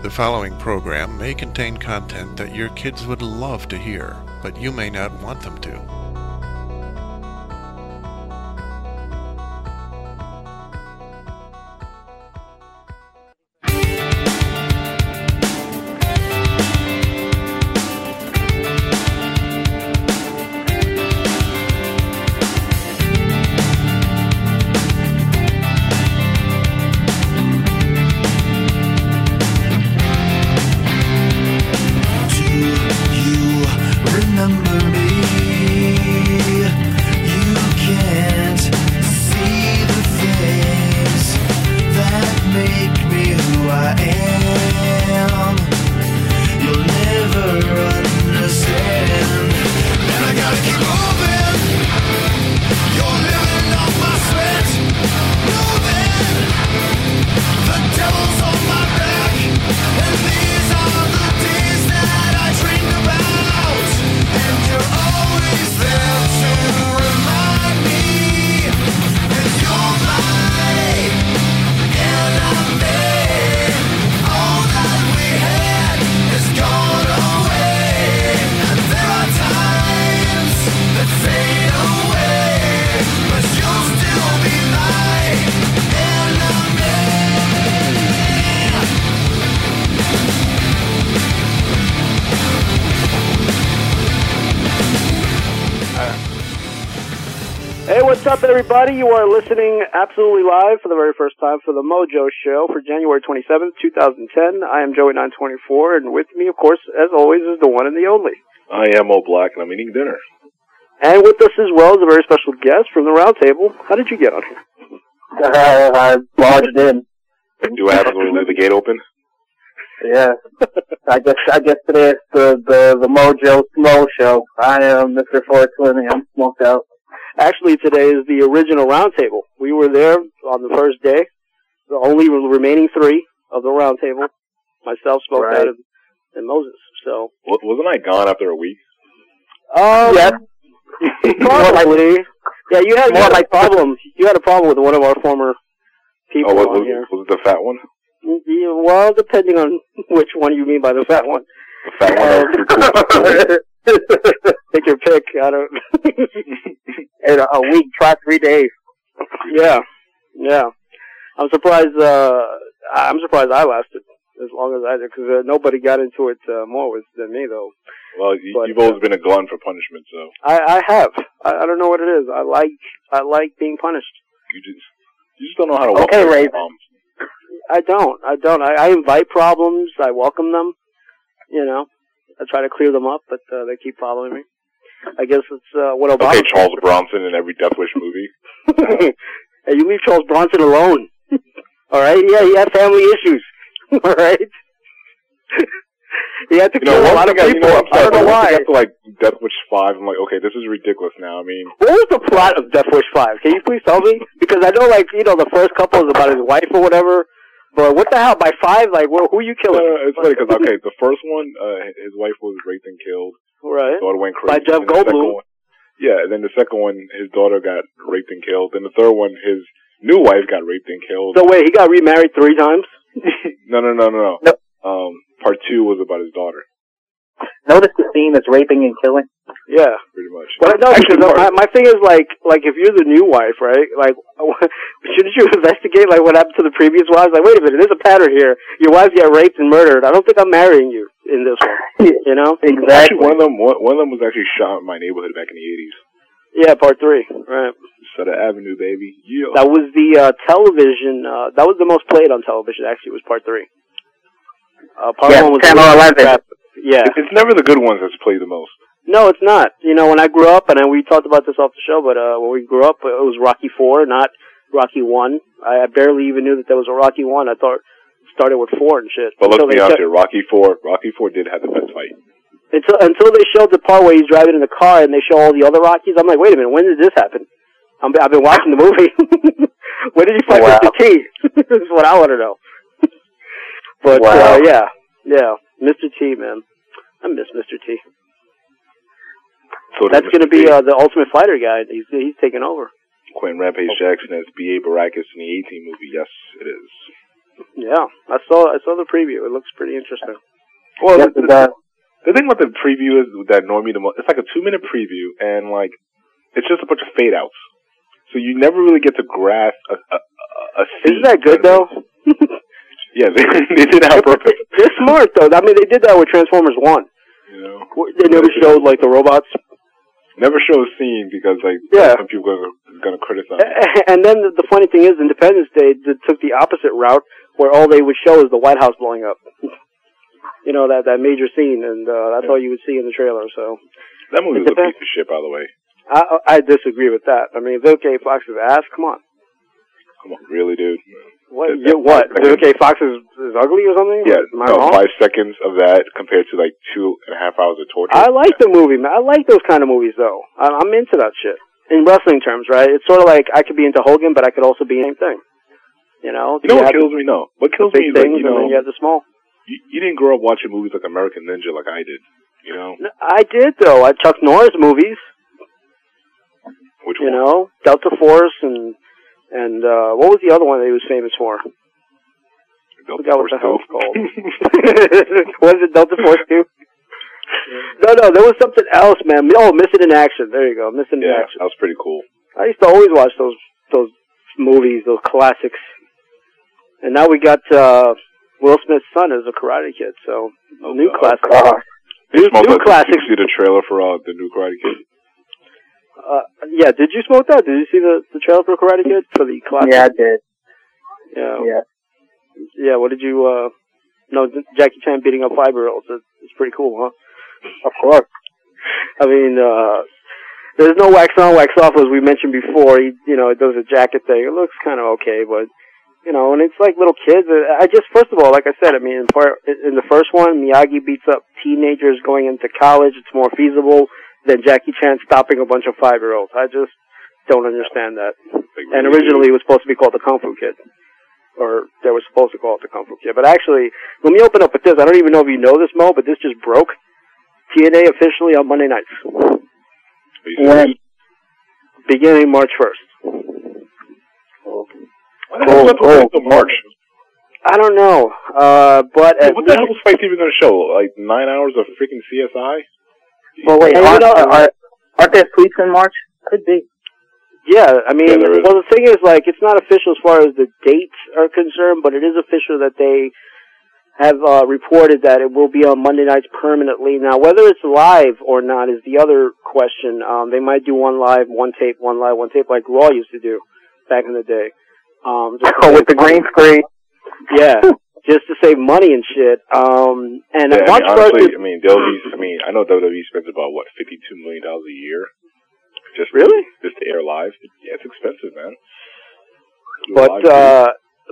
The following program may contain content that your kids would love to hear, but you may not want them to. Everybody? You are listening absolutely live for the very first time for the Mojo Show for January 27th, 2010. I am Joey924, and with me, of course, as always, is the one and the only. I am Mo Black, and I'm eating dinner. And with us as well is a very special guest from the Roundtable. How did you get on here? I, I barged in. Do I have to leave the gate open? Yeah. I guess I guess today it's the the the Mojo Smo show. I am Mr. 420. I'm smoked out. Actually, today is the original Roundtable. We were there on the first day, the only remaining three of the Roundtable. Myself, Smoked Right. Out, and, and Moses. So, Wa- Wasn't I gone after a week? um, Yes. Probably. Yeah, you had More more like- like problem. You had a problem with one of our former people Oh, was, on was, here. was it the fat one? Yeah, well, depending on which one you mean by the fat one. The fat one. that was too cool. Take your pick. I don't. In a, a week, try three days. yeah, yeah. I'm surprised. uh I'm surprised I lasted as long as I did because uh, nobody got into it uh, more with than me though. Well, you, But, you've always been a glutton for punishment, so I, I have. I, I don't know what it is. I like. I like being punished. you just you just don't know how to walk Okay, from I don't. I don't. I, I invite problems. I welcome them. You know, I try to clear them up, but uh, they keep following me. I guess it's uh, what Obama. Okay, Charles Bronson in every Death Wish movie. hey, you leave Charles Bronson alone. All right? Yeah, he had family issues. All right. he had to You know, kill a lot of thing I, you people. know, I'm I don't know why. To like Death Wish Five, I'm like, okay, this is ridiculous now. I mean, What was the plot of Death Wish Five? Can you please tell me? Because I know, like, you know, the first couple is about his wife or whatever. But what the hell? By five, like, wh- who are you killing? uh, it's funny because okay, the first one, uh, his wife was raped and killed. Right. His daughter went By. Jeff And the second Goldblum. yeah, and then the second one, his daughter got raped and killed. Then the third one, his new wife got raped and killed. So wait, he got remarried three times. no, no, no, no, no. No. Um, part two was about his daughter, Notice the theme is raping and killing. Yeah. pretty much. But no, because my, my thing is like, like if you're the new wife, right? Like, shouldn't you investigate like what happened to the previous wives? Like, wait a minute, there's a pattern here. Your wives get raped and murdered. I don't think I'm marrying you in this one. You know? Actually, one of them, one, one of them was actually shot in my neighborhood back in the '80s. Yeah, part three. Right. Sutter Avenue, baby. Yeah. That was the uh, television. Uh, that was the most played on television. Actually, was part three. Uh, part Yeah, one was 10 or 11. crap. Yeah. It's never the good ones that's played the most. No, it's not. You know, when I grew up, and then we talked about this off the show, but uh, when we grew up, it was Rocky Four, not Rocky One. I, I barely even knew that there was a Rocky One. I thought it started with four and shit. But let's be honest here, Rocky Four, Rocky Four did have the best fight. Until until they showed the part where he's driving in the car and they show all the other Rockies, I'm like, wait a minute, when did this happen? I'm, I've been watching the movie. when did he fight Wow. Mr. T? this is what I want to know. but Wow. uh, yeah, yeah, Mr. T, man, I miss Mr. T. So That's going to be uh, the Ultimate Fighter guy. He's he's taking over. Quinton Rampage Jackson as B.A. Baracus in the A-Team movie. Yes, it is. Yeah, I saw I saw the preview. It looks pretty interesting. Well, Yes, the, the, the thing about the preview is that annoyed me the most. It's like a two minute preview, and like it's just a bunch of fade outs. So you never really get to grasp a a, a, a scene. Isn't that good though? Yeah, they, they did it on purpose. They're smart though. I mean, they did that with Transformers One. You know, They never showed like the robots. never show a scene because like Yeah. some people are gonna criticize. And then the, the funny thing is, Independence Day took the opposite route, where all they would show is the White House blowing up. you know that that major scene, and uh, that's all you would see in the trailer. So That movie was a piece of shit, by the way. I I disagree with that. I mean, Vivica. Fox's ass. Come on. Come on, really, dude? What? That- You, that what? Vivica Fox is, is ugly or something? Yeah, Am no, wrong? five seconds of that compared to like two and a half hours of torture. I like the movie, man. I like those kind of movies, though. I, I'm into that shit. In wrestling terms, right? It's sort of like I could be into Hogan, but I could also be the same thing. You know? You know what kills me? No, what kills me is like you know you have the small. you, you didn't grow up watching movies like American Ninja like I did. You know I did, though. I Chuck Norris movies, which you one? know? Delta Force and, and, uh, what was the other one that he was famous for? Delta forgot what Force the hell it's called. was it Delta Force 2? No, no, there was something else, man. Oh, Missing in Action. There you go. Missing in yeah, Action. that was pretty cool. I used to always watch those those movies, those classics. And now we got uh Will Smith's son as a Karate Kid, so Oh, new God. classic. God. New, Smoke new Out, classics. Did you see the trailer for uh, the new Karate Kid? Uh, yeah, did you smoke that? Did you see the the trailer for Karate Kid for the classic? Yeah, I did. yeah, Yeah. yeah. What did you? uh No, Jackie Chan beating up five year olds. It's, it's pretty cool, huh? Of course. I mean, uh there's no wax on, wax off as we mentioned before. He, you know, it does a jacket thing. It looks kind of okay, but you know, and it's like little kids. uh, I just, first of all, like I said, I mean, in, part, in the first one, Miyagi beats up teenagers going into college. It's more feasible than Jackie Chan stopping a bunch of five year olds. I just don't understand that. Like, And originally, it was supposed to be called the Kung Fu Kid. Or they were supposed to call it the Kung Fu Kid. But actually, let me open up with this. I don't even know if you know this, Mo, but this just broke. TNA officially on Monday nights, Are you serious? When? beginning March 1st. Why the hell Oh, until March? I don't know, uh, but Yeah, what the hell is was Spike TV going to show? Like nine hours of freaking CSI? Well, wait, Hey, you aren't, are, aren't there tweets in March? Could be. Yeah, I mean, Yeah, well, the thing is, like, it's not official as far as the dates are concerned, but it is official that they have uh, reported that it will be on Monday nights permanently. Now, whether it's live or not is the other question. Um, they might do one live, one tape, one live, one tape, like Raw used to do back in the day. Um, just Oh, with the green screen. Yeah, just to save money and shit. Um, and Yeah, I March mean, first honestly, is I mean, WWE, I mean, I know WWE spends about what fifty-two million dollars a year, just to- Really? just to air live. Yeah, it's expensive, man. Do But uh,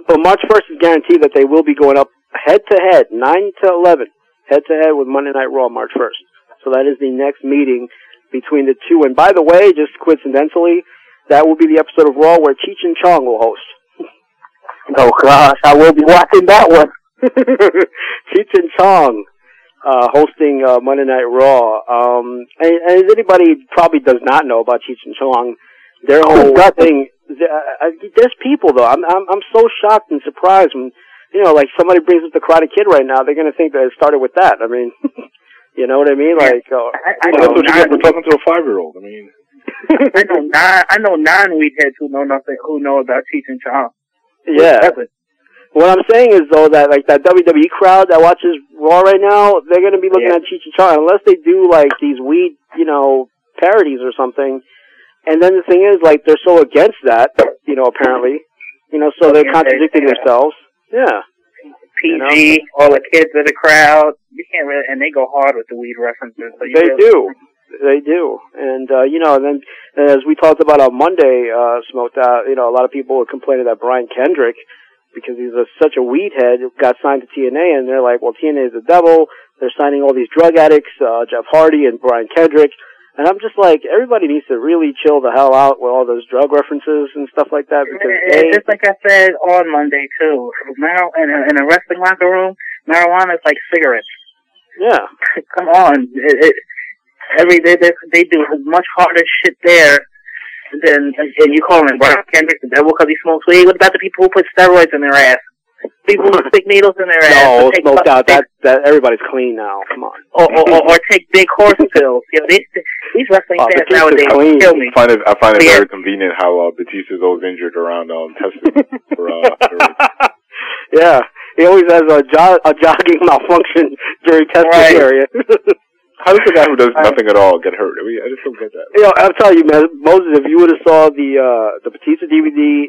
but March first is guaranteed that they will be going up head to head, nine to eleven, head to head with Monday Night Raw March first. So that is the next meeting between the two. And by the way, just coincidentally, that will be the episode of Raw where Cheech and Chong will host. Oh gosh, I will be watching that one. Cheech and Chong uh, hosting uh, Monday Night Raw. Um, and, and as anybody probably does not know about Cheech and Chong, their Oh, whole thing. th- Uh, there's people though. I'm I'm I'm so shocked and surprised when you know, like somebody brings up the Karate Kid right now. They're gonna think that it started with that. I mean, you know what I mean? Like, uh, I, I Well, know that's what you get for talking to a five-year-old. I mean, I know non, I know nine weed heads who know nothing, who know about Cheech and Chong. yeah. What I'm saying is though that like that WWE crowd that watches Raw right now, they're gonna be looking Yeah. at Cheech and Chong unless they do like these weed, you know, parodies or something. And then the thing is, like, they're so against that, you know, apparently, you know, so they're contradicting themselves. Yeah, PG, all the kids in the crowd. You can't really, and they go hard with the weed references. So you they really- do, they do. And uh, you know, and then as we talked about on Monday, uh, smoked out. You know, a lot of people were complaining that Brian Kendrick, because he's a, such a weed head, got signed to TNA, and they're like, well, TNA is the devil. They're signing all these drug addicts, uh, Jeff Hardy and Brian Kendrick. And I'm just like, everybody needs to really chill the hell out with all those drug references and stuff like that because they, just like I said on Monday too. Mar- in, a, in a wrestling locker room, marijuana is like cigarettes. yeah, Come on, it, it, every day they, they do much harder shit there than and you call him Brian Kendrick the devil because he smokes weed. What about the people who put steroids in their ass? People who stick needles in their ass. No, or take smoked out. fucking- That that everybody's clean now. Come on. or, or, or, or take big horse pills. You know, these these wrestling Oh, fans Batista's nowadays clean. kill me. I find it, I find it Yeah. very convenient how uh, Batista's always injured around um, testing for uh, for- yeah, he always has a, jo- a jogging malfunction during testing Right. area. How does a guy who does nothing at all get hurt? I mean, I just don't get that. you know, I'm telling you, man, Moses, if you would have saw the uh the Batista DVD,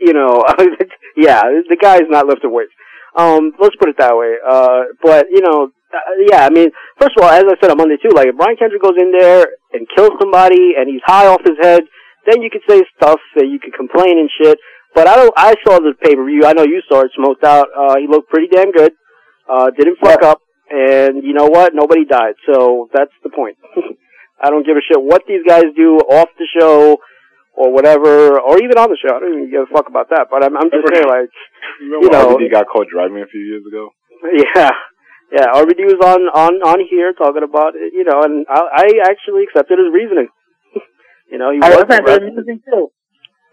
you know, yeah, the guy's not lifting weights. Um, let's put it that way. Uh, but you know, uh, yeah, I mean, first of all, as I said on Monday too, like if Brian Kendrick goes in there and kills somebody and he's high off his head, then you could say stuff and you could complain and shit. But I don't. I saw the pay per view. I know you saw it. Smoked out. Uh, he looked pretty damn good. Uh, didn't fuck up. And you know what? Nobody died. So that's the point. I don't give a shit what these guys do off the show or whatever, or even on the show. I don't even give a fuck about that. But I'm, I'm just saying, like, Remember You know- RVD got caught driving a few years ago? yeah, yeah. RVD was on on on here talking about it, you know, and I, I actually accepted his reasoning. you know, he I was wasn't wrestling. too.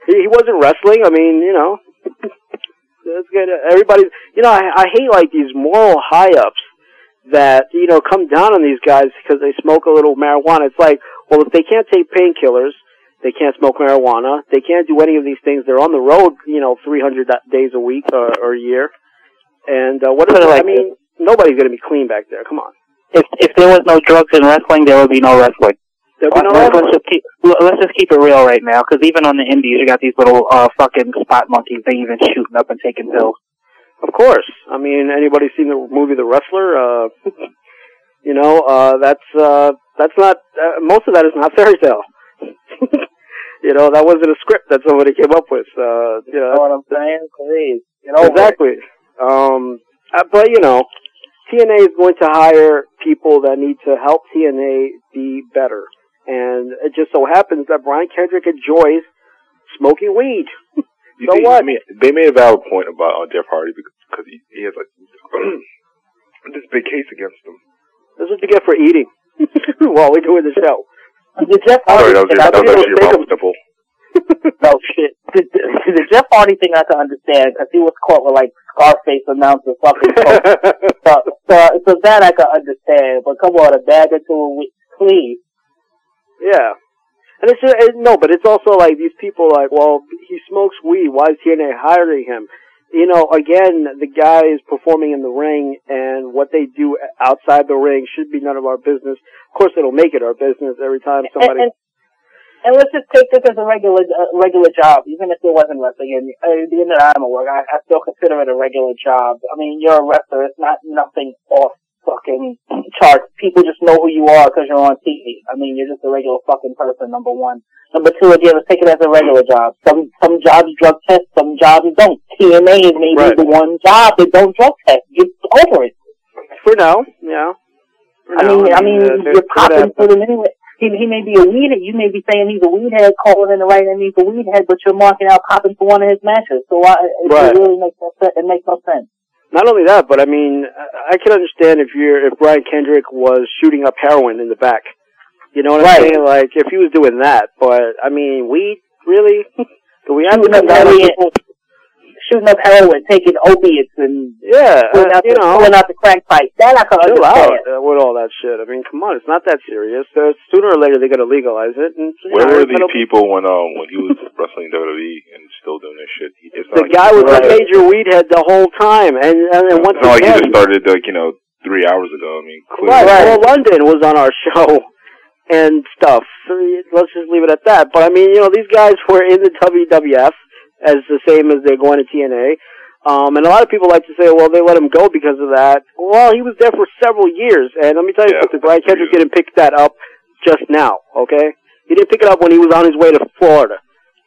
He, he wasn't wrestling. I mean, you know, it's good. Everybody, you know, I, I hate like these moral high ups that you know come down on these guys because they smoke a little marijuana. It's like, well, if they can't take painkillers, they can't smoke marijuana. They can't do any of these things. They're on the road, you know, 300 days a week or, or a year. And uh, what is it? it I like mean, nobody's going to be clean back there. Come on. If if there was no drugs in wrestling, there would be no wrestling. There'll be no let's, wrestling. let's just keep let's just keep it real right now, because even on the indies, you got these little uh fucking spot monkeys. They even shooting up and taking pills. Of course. I mean, anybody seen the movie The Wrestler? Uh, you know, uh, that's, uh, that's not, uh, most of that is not fairy tale. you know, that wasn't a script that somebody came up with. Uh, you know, what I'm saying? Please, you know exactly. Um, uh, but you know, TNA is going to hire people that need to help TNA be better. And it just so happens that Brian Kendrick enjoys smoking weed. You So see, what? I mean, they made a valid point about uh, Jeff Hardy because cause he, he has like this big case against him. This is what you get for eating while we're doing the show. The Jeff Sorry, Hardy that was, thing, your, I that was actually your think mom's nipple. no shit. The, the, Jeff Hardy thing I can understand because he was caught with like Scarface amounts fucking coke. so, so, so that I can understand. But come on, a bag or two a week, please. Yeah. And it's just, it, no, but it's also like these people like, well, he smokes weed. Why is TNA hiring him? You know, again, the guy is performing in the ring, and what they do outside the ring should be none of our business. Of course, it'll make it our business every time somebody. And, and, and let's just take this as a regular uh, regular job, even if it wasn't wrestling. And uh, the end of the I'm work, I, I still consider it a regular job. I mean, you're a wrestler. It's not nothing off fucking charts. People just know who you are because you're on TV. I mean, you're just a regular fucking person. Number one. Number two, again, let's take it as a regular job. Some some jobs drug test, some jobs don't. TNA is maybe Right. the one job that don't drug test. Get over it. For now, yeah. For I now, mean, I mean, uh, you're popping for them anyway. He, he may be a weed. You may be saying he's a weed head, calling in the right name he's a weed head, but you're marking out popping for one of his matches. So I, it, Right. it really makes no sense. It makes no sense. Not only that, but I mean, I I can understand if you're if Brian Kendrick was shooting up heroin in the back. You know what I'm saying? Like if he was doing that, but I mean, weed really? Do we have to Shooting come down to- shooting up heroin, taking opiates, and Yeah, pulling uh, out, you the, know, pulling out the crack pipe. That I can chill out understand. uh, with all that shit. I mean, come on, it's not that serious. Uh, sooner or later, they're gonna legalize it. And, Where know, were these gonna- people when um when he was wrestling WWE and still doing this shit? He- It's The like guy he was a major weed head the whole time, and and, and once It's not like he just started like you know three hours ago. I mean, clearly. Right, Right. Paul London was on our show and stuff. So let's just leave it at that. But I mean, you know, these guys were in the WWF as the same as they're going to TNA. Um, and a lot of people like to say, well, they let him go because of that. Well, he was there for several years, and let me tell you Yeah, something, Brian three Kendrick didn't pick that up just now, okay? He didn't pick it up when he was on his way to Florida.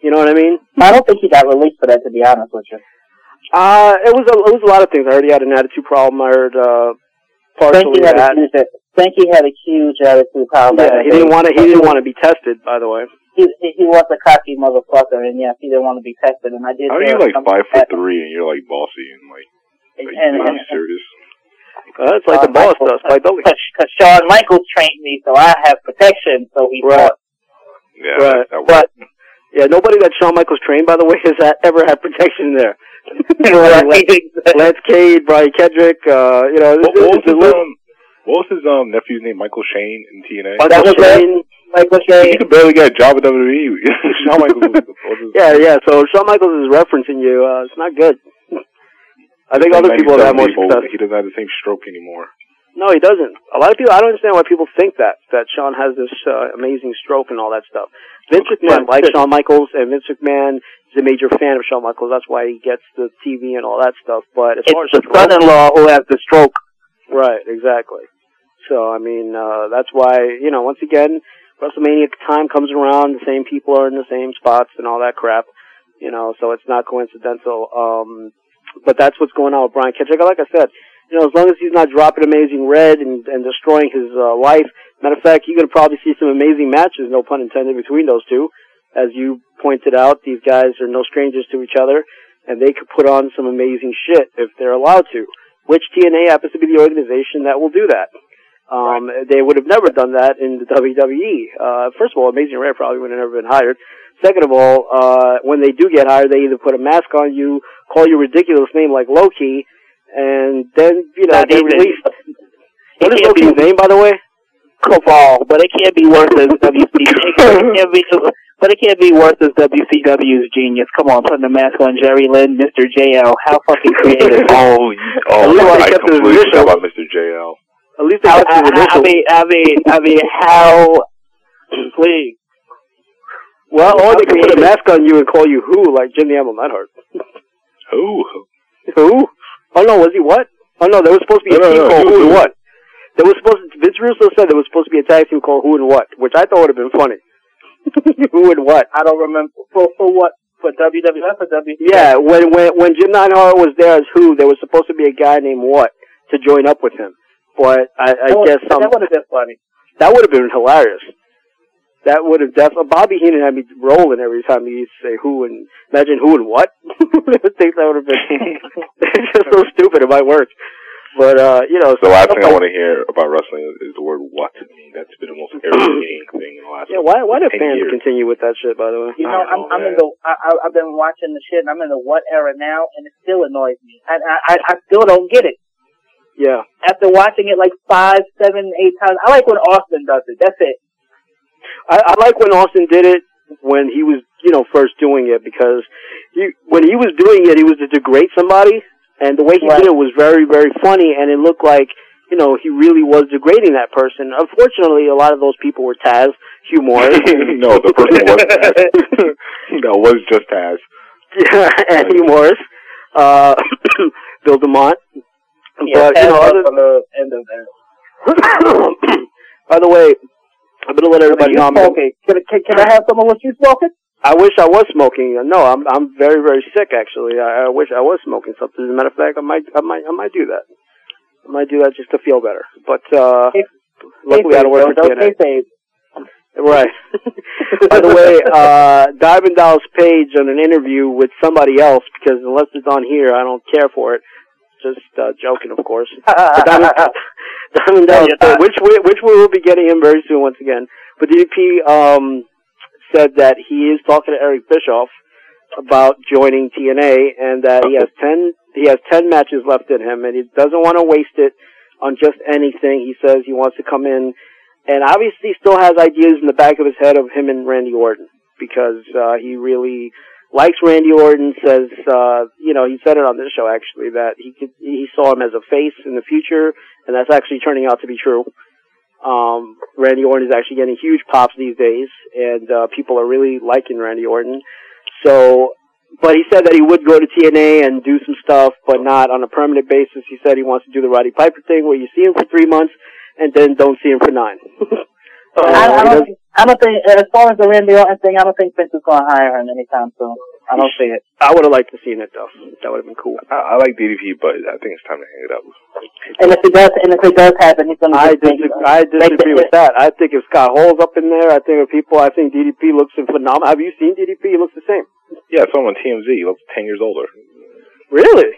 You know what I mean? I don't think he got released for that, to be honest with you. Uh, it was a, it was a lot of things. I heard he had an attitude problem. I heard, uh, partially Think he had that. a huge, had a huge attitude problem. Yeah, he didn't want to. He didn't want to be tested. By the way. He, he he was a cocky motherfucker, and yes, he didn't want to be tested. And I did. How are you like five foot three and you're like bossy and like are you, and, are and, you serious? Uh, it's like the Shawn boss Michaels- does. Spike Dudley. Because Shawn Michaels trained me, so I have protection. So he Right. thought. Yeah, Right. that, that But Yeah, nobody that Shawn Michaels trained, by the way, has had, ever had protection there. Lance, Lance Cade, Brian Kendrick, uh, you know, What, what was his um? What was his um nephew's name? Michael Shane in TNA. Michael That was Shane. Michael He Shane. could barely get a job at WWE. Shawn Michaels was, was Yeah, yeah. So Shawn Michaels is referencing you. Uh, it's not good. I think other people have more success. He doesn't have the same stroke anymore. No, he doesn't. A lot of people. I don't understand why people think that that Shawn has this uh, amazing stroke and all that stuff. Vince McMahon likes Shawn Michaels, and Vince McMahon is a major fan of Shawn Michaels. That's why he gets the TV and all that stuff. But as far It's as the stroke- son-in-law who has the stroke. Right, exactly. So I mean, uh, that's why you know, once again, WrestleMania time comes around, the same people are in the same spots and all that crap. You know, so it's not coincidental. Um, but that's what's going on with Brian Kendrick. Like I said, you know, as long as he's not dropping Amazing Red and, and destroying his uh, life. Matter of fact, you're gonna probably see some amazing matches, no pun intended, between those two. As you pointed out, these guys are no strangers to each other, and they could put on some amazing shit if they're allowed to which TNA happens to be the organization that will do that. Um, They would have never done that in the WWE. Uh, first of all, Amazing Red probably would have never been hired. Second of all, uh, when they do get hired, they either put a mask on you, call you a ridiculous name like Loki, and then, you know, Not they even. release. What is Loki's be name, by the way? Cabal, but it can't be worse as WCW. It can't be, but it can't be worse as WCW's genius. Come on, putting the mask on Jerry Lynn, Mr. JL. How fucking creative. Oh, oh, least they I kept his completely forgot about Mr. JL. At least they I, kept his I, I initials. mean, I mean, I mean, how? Please. well, or they could put a mask on you and call you who, like Jimmy Amel Neidhart. Who? Who? Oh no, was he what? Oh no, there was supposed to be a No, no, team no, called who- Who and? What. There was supposed to, Vince Russo said there was supposed to be a tag team called Who and What, which I thought would have been funny. who and What? I don't remember for for what for WWF or WCW. Yeah, when when when Jim Neidhart was there as Who, there was supposed to be a guy named What to join up with him, but I, I That guess some that would have been funny. that would have been hilarious. That would have definitely. Bobby Heenan had me rolling every time he used to say who and imagine who and what. I think that would have been it's just so stupid. It might work, but uh, you know. The last thing I stuff want to hear about wrestling is, is the word "what." I mean, that's been the most irritating thing in the last. Yeah, why why do fans years. continue with that shit? By the way, You know, I I'm, know, I'm in the. I, I- I've been watching the shit, and I'm in the what era now, and it still annoys me. I, I, I still don't get it. Yeah, After watching it like five, seven, eight times, I like when Austin does it. That's it. I, I like when Austin did it when he was you know first doing it because he when he was doing it he was to degrade somebody and the way he Right. did it was very very funny and it looked like you know he really was degrading that person. Unfortunately, a lot of those people were Taz, Hugh Morris, no, the person was Taz. that was just Taz. yeah, and Hugh Morris, uh, Bill DeMott. Yeah, but you know, other, on the end of that. by the way, I'm gonna let everybody know. I'm- smoking? Can, can, can I have some of what you smoking? I wish I was smoking. No, I'm I'm very very sick actually. I, I wish I was smoking something. As a matter of fact, I might I might I might do that. I might do that just to feel better. But uh Hey, luckily I don't work for TNA. Right. By the way, uh Diamond Dallas Page on an interview with somebody else because unless it's on here, I don't care for it. Just uh, joking, of course. Diamond, Diamond Dallas you're which we, which we will be getting him very soon once again. But DDP um said that he is talking to Eric Bischoff about joining TNA and that he has ten he has ten matches left in him and he doesn't want to waste it on just anything. He says he wants to come in and obviously still has ideas in the back of his head of him and Randy Orton because uh he really likes Randy Orton says uh you know he said it on this show actually that he could he saw him as a face in the future and that's actually turning out to be true. Um, Randy Orton is actually getting huge pops these days, and uh, people are really liking Randy Orton. So, but he said that he would go to TNA and do some stuff, but not on a permanent basis. He said he wants to do the Roddy Piper thing, where you see him for three months and then don't see him for nine. I, Uh, I, he don't, does- I don't think, as far as the Randy Orton thing, I don't think Vince is going to hire him anytime soon. I don't see it. I would have liked to seen it though. That would have been cool. I, I like DDP, but I think it's time to hang it up. And if it does, and if it does happen, he's going to. I disagree, I disagree with that. I think if Scott Hall's up in there, I think if people, I think DDP looks phenomenal. Have you seen DDP? He looks the same. Yeah, I saw him on TMZ. He looks ten years older. Really?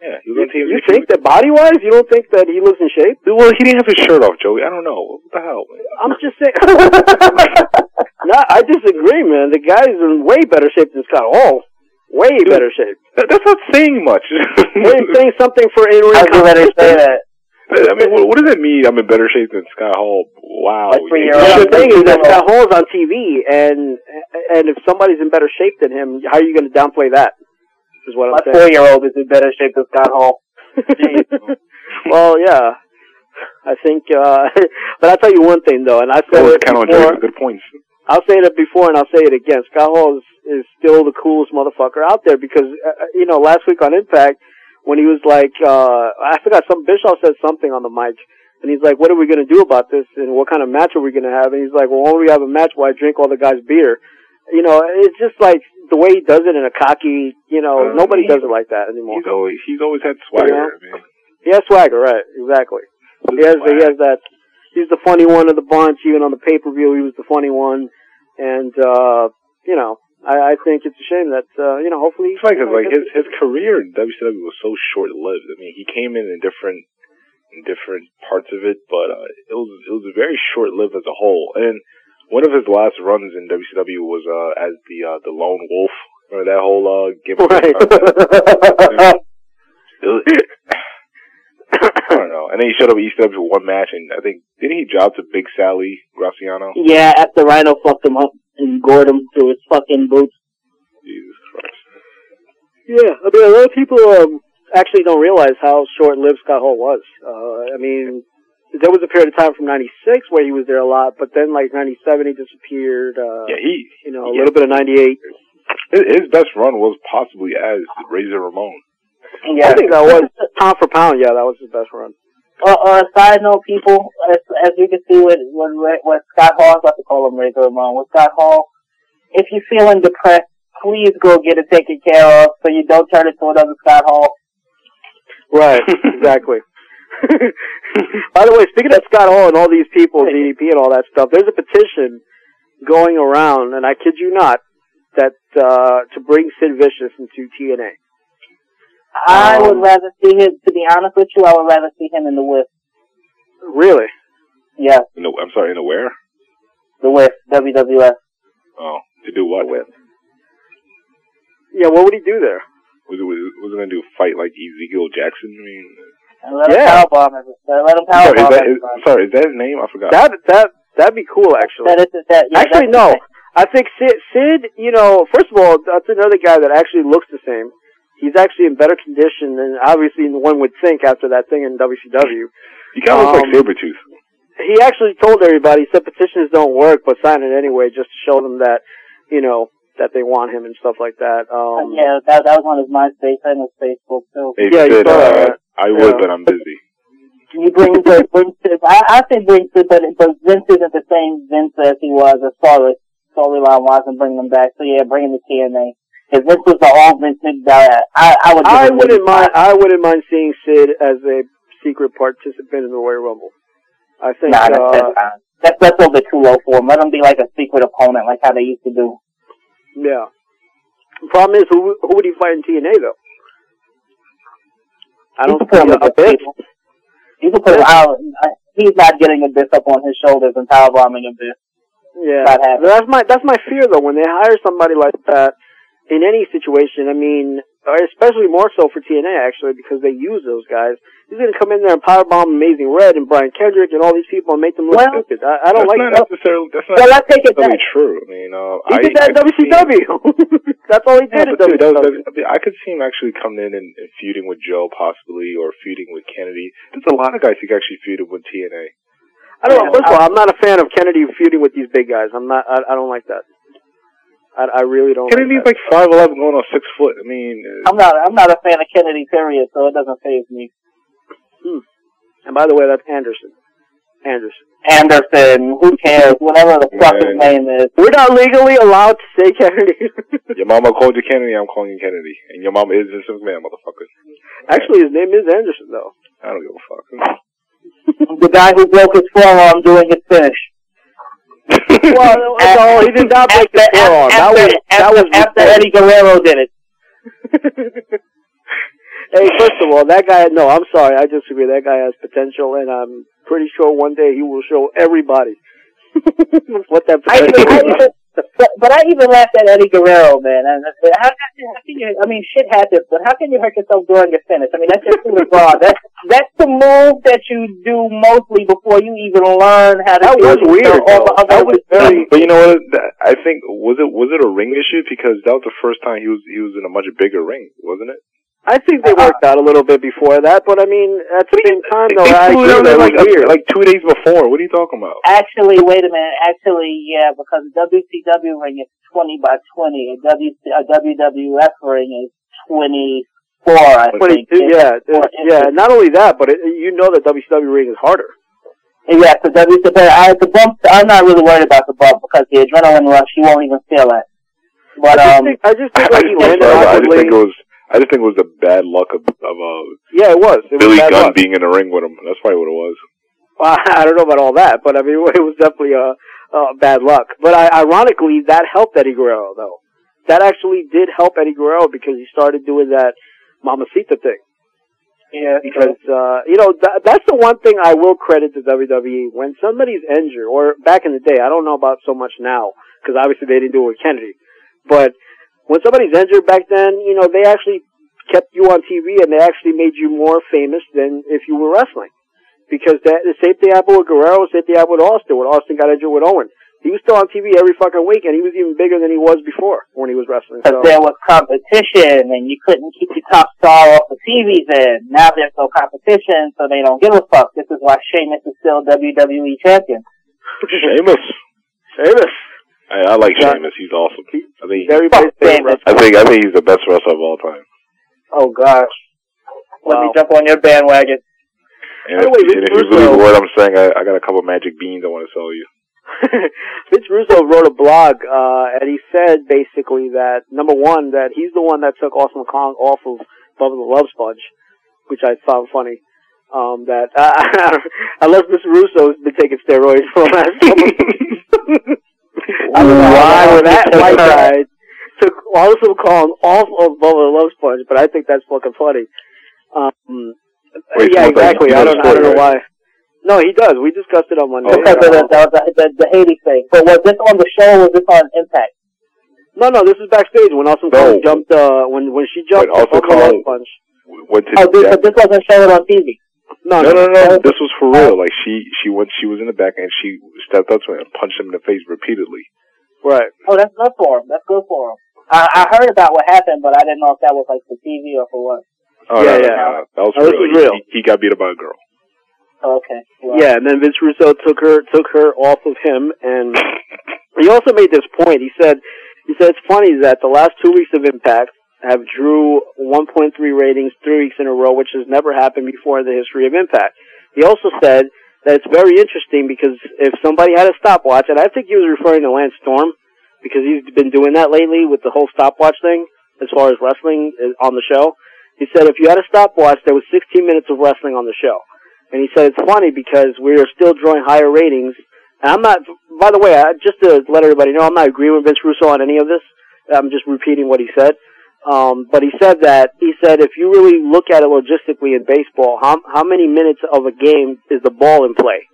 Yeah, he You, was on TMZ. you think that body wise, you don't think that he looks in shape? Well, he didn't have his shirt off, Joey. I don't know. What the hell? Man? I'm just saying. No, I disagree, man. The guy's in way better shape than Scott Hall. Way better shape. That, that's not saying much. They're saying something for in-ring I was ready to say that. I mean, what, what does it mean? I'm in better shape than Scott Hall. Wow. That's three year But old. the thing is that Scott Hall's on TV, and and if somebody's in better shape than him, how are you going to downplay that? Is what My I'm saying. four year old is in better shape than Scott Hall. well, yeah. I think, uh, but I'll tell you one thing though, and I said Always it before. Good points. I'll say it before and I'll say it again. Scott Hall is, is still the coolest motherfucker out there because, uh, you know, last week on Impact, when he was like, uh, I forgot, some Bischoff said something on the mic, and he's like, what are we gonna do about this, and what kind of match are we gonna have? And he's like, well, why don't we have a match where I drink all the guys' beer? You know, it's just like the way he does it in a cocky, you know, Uh, nobody he- does it like that anymore. He's always he's always had swagger. Yeah. I mean, He has swagger, right? Exactly. He has, he has that. He's the funny one of the bunch. Even on the pay per view, he was the funny one. And uh, you know, I, I think it's a shame that uh, you know. Hopefully, it's funny 'cause, like his his career in WCW was so short lived. I mean, he came in in different in different parts of it, but uh, it was it was very short lived as a whole. And one of his last runs in WCW was uh, as the uh, the lone wolf. Remember that whole uh, gimmick? Right. I don't know. And then he showed up at ECW for one match, and I think didn't he job to Big Sally Graciano? yeah, after Rhino fucked him up and gored him through his fucking boots. Jesus Christ. yeah, I mean, a lot of people um, actually don't realize how short lived Scott Hall was. Uh, I mean, there was a period of time from '96 where he was there a lot, but then like '97 he disappeared. Uh, Yeah, he you know, a yeah. little bit of '98. his, his best run was possibly as Razor Ramon. Yeah. I think that was pound for pound. Yeah, that was his best run. Uh, uh, side note, people, as, as you can see with, with, with Scott Hall, I was about to call him Razor Ramon, with Scott Hall, if you're feeling depressed, please go get it taken care of so you don't turn into another Scott Hall. Right, exactly. By the way, speaking of Scott Hall and all these people, DDP and all that stuff, there's a petition going around, and I kid you not, that uh, to bring Sid Vicious into TNA. I Um, would rather see him, to be honest with you, I would rather see him in the whip. Really? Yeah, No, I'm sorry, in a where? the whip, WWF. Oh, to do what? With. Yeah, what would he do there? Was it was, was it going to do a fight like Ezekiel Jackson? I mean, And let Yeah. him powerbomb every- uh, Let him sorry, is powerbomb that, is, sorry, is that his name? I forgot. That that that'd be cool, actually. That is, that, yeah, actually, no. I think Sid, Sid, you know, first of all, that's another guy that actually looks the same. He's actually in better condition than obviously one would think after that thing in WCW. he kind of looks um, like Sabretooth. he actually told everybody, he said petitions don't work, but sign it anyway, just to show them that, you know, that they want him and stuff like that. Uh, Um, yeah, that, that was on his MySpace and his Facebook too. They yeah, you saw that, uh, right? I would, but I'm busy. You bring the bring Sid. I, I say bring Sid, but but Vince isn't the same Vince as he was as far as storyline wise and bring them back. So yeah, bring him to TNA. If Vince was the old Vince McMahon, I I would. I wouldn't mind. I wouldn't mind seeing Sid as a secret participant in the Royal Rumble. I think. Nah, that's, uh, that's fine. That's that's a little bit too low for him. Let him be like a secret opponent, like how they used to do. yeah. The problem is, who who would he fight in TNA though? I don't You can put him a against You can put him out. He's not getting Abyss up on his shoulders and powerbombing Abyss. Yeah, Not happening. that's my that's my fear though. When they hire somebody like that in any situation, I mean, especially more so for TNA actually, because they use those guys. He's gonna come in there and powerbomb Amazing Red and Brian Kendrick and all these people and make them look Well, stupid. I, I don't that's like not that. necessarily. That's not Well, I take it necessarily back. true. I mean, uh, He I, did that I could see him- WCW. that's all he Yeah, did in but dude, that was, I, mean, I could see him actually coming in and, and feuding with Joe possibly, or feuding with Kennedy. There's a lot of guys he could actually feud with TNA. I don't know. First of all, I'm not a fan of Kennedy feuding with these big guys. I'm not. I, I don't like that. I, I really don't. Kennedy's like like five eleven, going on six foot. I mean, uh, I'm not. I'm not a fan of Kennedy. Period. So it doesn't phase me. that. And by the way, that's Anderson. Anderson. Anderson, who cares? Whatever the fuck his name is. We're not legally allowed to say Kennedy. your mama called you Kennedy, I'm calling you Kennedy, and your mama is Vince McMahon, motherfucker. Actually, his name is Anderson, though. I don't give a fuck. The guy who broke his forearm doing his finish. Well, no, he did not break After- forearm. That after- was that was after Eddie Guerrero did it. hey, first of all, that guy. No, I'm sorry. I disagree. That guy has potential, and I'm pretty sure one day he will show everybody what that I I potential even, but, but I even laughed at Eddie Guerrero, man. And I how, how, how can you? I mean, shit happens, but how can you hurt yourself during your finish? I mean, that's just too broad. That's that's the move that you do mostly before you even learn how to. That do was it. weird, So all though. Oh, that was very- But you know what? I think was it was it a ring issue because that was the first time he was he was in a much bigger ring, wasn't it? I think they uh, worked out a little bit before that, but I mean, at the same time, though, I agree that there was like weird. like two days before. What are you talking about? Actually, wait a minute. Actually, yeah, because a WCW ring is 20 by 20. A, w, a WWF ring is 24, I But think. it, yeah, Or it- yeah. Not only that, but it, you know that WCW ring is harder. Yeah, so WCW, I, the bump, I'm not really worried about the bump because the adrenaline rush, you won't even feel it. But, I just um, think, I just I, think like just he think, landed I just think it was I just think it was the bad luck of, of uh, Yeah, it was. It was Billy bad Gunn luck. being in the ring with him. That's probably what it was. Well, I don't know about all that, but I mean, it was definitely a, uh, bad luck. But I, ironically, that helped Eddie Guerrero, though. That actually did help Eddie Guerrero because he started doing that Mamacita thing. yeah, Because, uh, you know, that, that's the one thing I will credit to WWE. When somebody's injured, or back in the day, I don't know about so much now, because obviously they didn't do it with Kennedy. But when somebody's injured back then, you know, they actually kept you on TV and they actually made you more famous than if you were wrestling. Because that, the same thing happened with Guerrero, the same thing happened with Austin, when Austin got injured with Owen. He was still on TV every fucking week and he was even bigger than he was before when he was wrestling. because So, there was competition and you couldn't keep your top star off the TV then. Now there's no competition, so they don't give a fuck. This is why Sheamus is still WWE champion. Sheamus. Sheamus. I, I like Yeah. Sheamus. He's awesome. I think Everybody's Fuck favorite Sheamus. I think I think he's the best wrestler of all time. Oh gosh. Let me jump on your bandwagon. And By the if, and if you believe Russo- what I'm saying, I, I got a couple magic beans I want to sell you. Vince Russo wrote a blog, uh, and he said basically that number one, that he's the one that took Awesome Kong off of Bubba the Love Sponge, which I found funny. Um, that uh, unless Mr. Russo has been taking steroids for the last couple of weeks. I don't know why when that white guy took Awesome Kong off of Bubba the Love Sponge, but I think that's fucking funny. Um, Wait, yeah, exactly. I don't, the I don't know story, why. No, he does. We discussed it on Monday. Because of the, Uh, the, the, the Haiti thing. But was this on the show or was this on Impact? No, no, this is backstage when Awesome No. Kong jumped. Uh, when when she jumped Wait, Awesome off Kong- punch. Went to Oh, this, yeah. but this wasn't shown on TV. No, No, no, no, no. This was for real. Like she, she went. She was in the back and she stepped up to him and punched him in the face repeatedly. right. Oh, that's good for him. That's good for him. I, I heard about what happened, but I didn't know if that was like for TV or for what. Oh, Yeah, no, no, yeah. no, no. That was Oh, this real. was real. He, he got beat up by a girl. Oh, okay. Yeah, and then Vince Russo took her took her off of him, and he also made this point. He said he said it's funny that the last two weeks of Impact have drew 1.3 ratings three weeks in a row, which has never happened before in the history of Impact. He also said that it's very interesting because if somebody had a stopwatch, and I think he was referring to Lance Storm because he's been doing that lately with the whole stopwatch thing as far as wrestling uh, on the show. He said if you had a stopwatch, there was 16 minutes of wrestling on the show. And he said it's funny because we are still drawing higher ratings. And I'm not, by the way, I, just to let everybody know, I'm not agreeing with Vince Russo on any of this. I'm just repeating what he said. Um, but he said that, he said if you really look at it logistically in baseball, how, how many minutes of a game is the ball in play?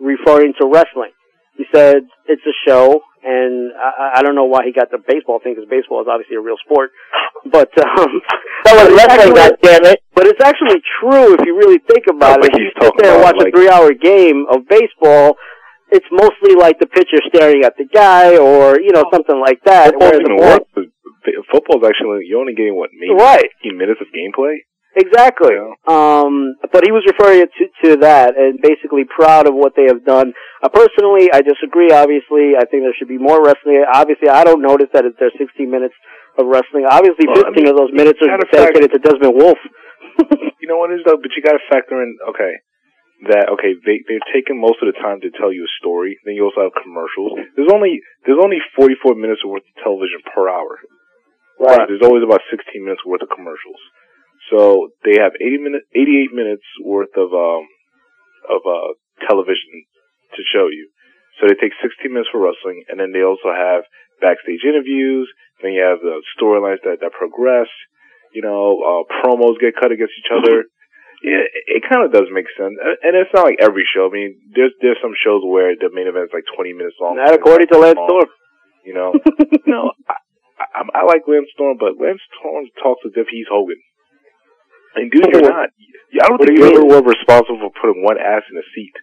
Referring to wrestling. He said it's a show, and I, I don't know why he got the baseball thing, because baseball is obviously a real sport. But, um, That was but it's wrestling, actually- goddammit. but it's actually true if you really think about No, it. but If you sit talking there and about, watch a three-hour game of baseball, it's mostly like the pitcher staring at the guy, or you know something like that. Football's where the even worse. Football's actually you're only getting what maybe Right. 15 minutes of gameplay. Exactly. Yeah. Um, but he was referring to, to that and basically proud of what they have done. Uh, personally, I disagree. Obviously, I think there should be more wrestling. Obviously, I don't notice that there's 16 minutes of wrestling. Obviously, Well, 15 I mean, of those minutes are of fact- dedicated to Desmond Wolfe. You know what it is though, but you got to factor in okay that okay they they're taking most of the time to tell you a story. Then you also have commercials. There's only there's only 44 minutes worth of television per hour. Right. There's always about 16 minutes worth of commercials. So they have 80 minute, 88 minutes worth of um of uh television to show you. So they take 16 minutes for wrestling, and then they also have backstage interviews. Then you have the storylines that that progress. You know, uh promos get cut against each other. Yeah, it kind of does make sense, and and it's not like every show. I mean, there's there's some shows where the main event is like 20 minutes long. Not according to Lance Storm. You know, no, I, I, I like Lance Storm, but Lance Storm talks as if he's Hogan. And dude, you're not. I don't What think you you ever were responsible for putting one ass in a seat.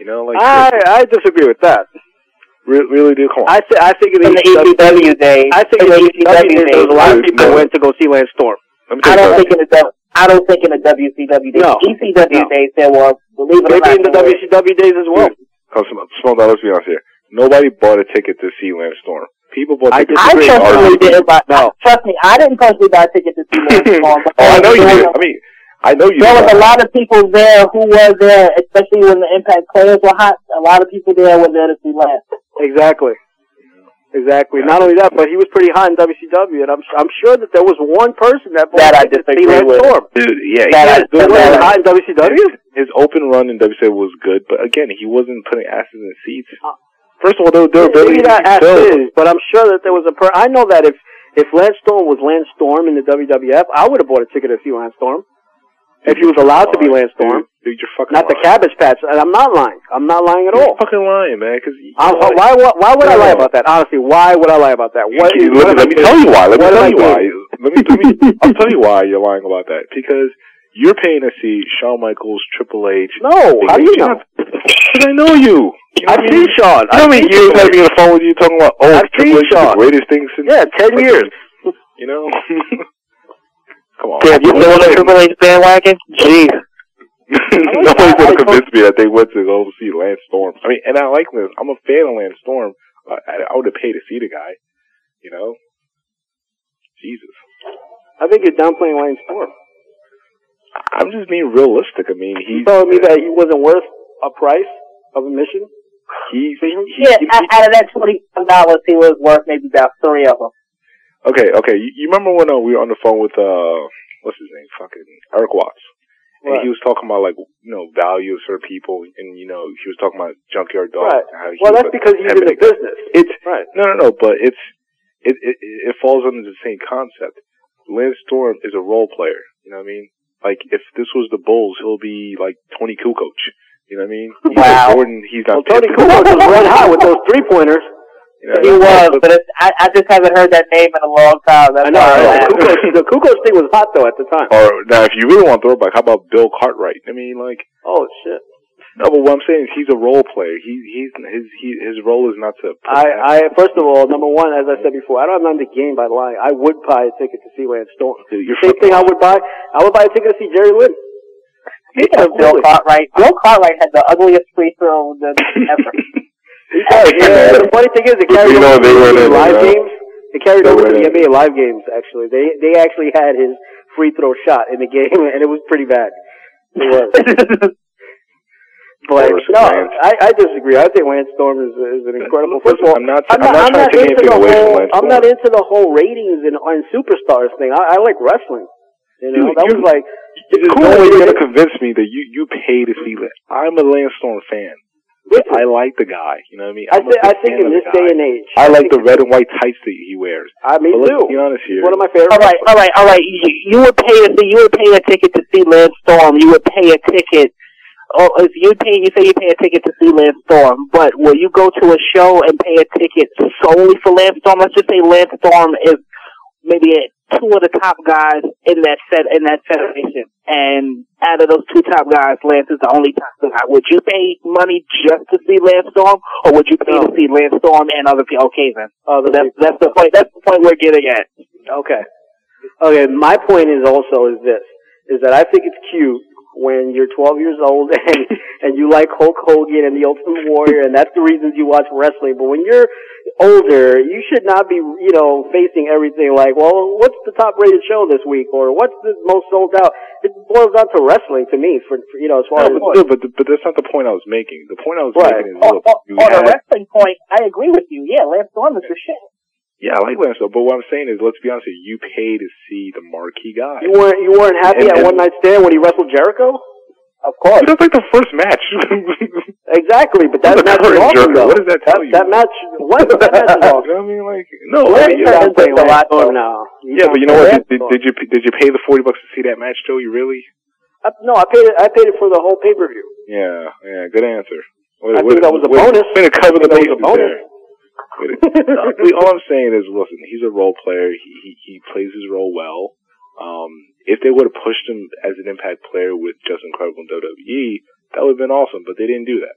You know, like I I disagree with that. re- really, dude, come on. I th- I think in In the the ECW days, I think in in the the ECW days, there was a lot of people no. went to go see Lance Storm. Let me I tell you don't think in the W- I don't think in the WCW days. No. ECW No. days there was. Believe it or Maybe not, in the. WCW days as well. Oh, Sm- Small Dog, let's be honest here. Nobody bought a ticket to see Lance Storm. People bought tickets I to see personally didn't buy. No. Trust me, I didn't personally buy a ticket to see Lance Storm. oh, I know you did. I mean, I know you There was a lot of people there who were there, especially when the Impact players were hot. A lot of people there were there to see Lance. Exactly. Exactly. Not only that, but he was pretty hot in WCW, and I'm I'm sure that there was one person that bought That I a ticket to disagree see with. Storm. Dude, yeah, he That had I- That that wasn't hot in WCW. his open run in WCW was good, but again, he wasn't putting asses in seats. Uh, First of all, were Maybe barely not as is, but I'm sure that there was a per. I know that if if Lance Storm was Lance Storm in the WWF, I would have bought a ticket to see Lance Storm. If he was allowed to be Lance Storm, Dude, dude, you're fucking not the. Cabbage Patch, and I'm not lying. I'm not lying at You're all. fucking lying, man. Because why, why why would I lie about that? Honestly, why would I lie about that? What, let, what am I let me tell you why. Let me tell you why. Let me, let me. I'll tell you why you're lying about that. Because you're paying to see Shawn Michaels, Triple H. No, how do you know? Because I know you. you know I've what I seen mean? Sean. You know how I've many seen years Sean. I've been on the phone with you talking about, oh, I've Triple seen H is the greatest thing since. Yeah, ten years. You know? Come on. Damn, you still on the Triple H bandwagon? Jeez. Nobody's I- gonna convince me that they went to go see Lance Storm. I mean, and I like Lance. I'm a fan of Lance Storm. I, I, I would have paid to see the guy. You know? Jesus. I think you're downplaying Lance Storm. I'm just being realistic. I mean, You he's telling me that he wasn't worth a price of admission? he's he, Yeah, he- out out of that twenty-five dollars, he was worth maybe about three of them. okay, okay. You, you remember when uh, we were on the phone with uh, what's his name? Fucking Erik Watts. And Right. he was talking about like you know value of certain people, and you know he was talking about junkyard dogs. Right. how he Well, that's because he's in the eminent- business. It's Right. no, no, no. But it's it it it falls under the same concept. Lance Storm is a role player. You know what I mean? Like if this was the Bulls, he'll be like Toni Kukoc. You know what I mean? He's Wow. Jordan. He's Well, not Tony Pippen. Kukoc was red hot with those three pointers. You know, He was, but it's, I, I just haven't heard that name in a long time. That's I know. why I right? laughed. The Kukoc, the Kukoc thing was hot though at the time. Or now, if you really want to throw it back, how about Bill Cartwright? I mean, like, Oh shit. No, but what I'm saying is he's a role player. He he's his he, his role is not to. put I, I first of all, number one, as I said before, I don't have nothing to gain by lying. I would buy a ticket to see Lance Storm. Dude, you're Same fucking thing I would buy. I would buy a ticket to see Jerry Lynn. Speaking of Bill Cartwright, Bill Cartwright had the ugliest free throw than ever. He does. Yeah. The funny thing is, it carried You know over to were the in, live you games. It carried over to the in. NBA live games. Actually, they they actually had his free throw shot in the game, and it was pretty bad. It was. But no, I, I disagree. I think Lance Storm is, is an incredible. First of I'm not. I'm I'm not, not I'm not trying to take into anything the away from whole. I'm not into the whole ratings and, and superstars thing. I, I like wrestling. You know, Dude, that you- was like There's cool no way you're gonna convince me that you you pay to see that. I'm a Lance Storm fan. Listen, I like the guy. You know what I mean? I, I'm a th- I think in this day and age, I like the red and white tights that he wears. I mean, But let's too. be honest here. He's one of my favorite. all right, all right, all right. You, you would pay a you would pay a ticket to see Lance Storm. You would pay a ticket. Oh, if you pay, you say you pay a ticket to see Lance Storm, but will you go to a show and pay a ticket solely for Lance Storm? Let's just say Lance Storm is maybe two of the top guys in that set in that federation, and out of those two top guys, Lance is the only top guy. Would you pay money just to see Lance Storm, or would you pay No. to see Lance Storm and other people? Okay, then. Other That's people. that's the point. That's the point we're getting at. Okay. Okay, my point is also is this, is that I think it's cute when you're 12 years old and, and you like Hulk Hogan and the Ultimate Warrior and that's the reasons you watch wrestling. But when you're older, you should not be, you know, facing everything like, well, what's the top rated show this week or what's the most sold out? It boils down to wrestling to me for, for you know, as far No, as, but, but, but that's not the point I was making. The point I was Right. making is, On, look, on, you on a had, wrestling point, I agree with you. Yeah, Lance Storm is the shit. Yeah, I like Lance Storm, but what I'm saying is, let's be honest, here, you pay to see the marquee guy. you weren't, you weren't happy And- at and- One Night Stand when he wrestled Jericho? Of course. Dude, that's like the first match. Exactly, but that match curtain awesome though. What does that tell you? That match, what? That match is you awesome. know what I mean? Like, no, Well, I you're mean, Lance not playing a lot though. now. yeah, but you know what? Did, did, did you did you pay the forty bucks to see that match, Joe? You really? I, no, I paid it. I paid it for the whole pay per view. Yeah, yeah, good answer. Way, I think that was a bonus. Way to cover the that was bases bonus. there. Way Uh, we- all I'm saying is, listen, he's a role player. He he, he plays his role well. Um, if they would have pushed him as an impact player with just incredible in WWE, that would have been awesome. But they didn't do that.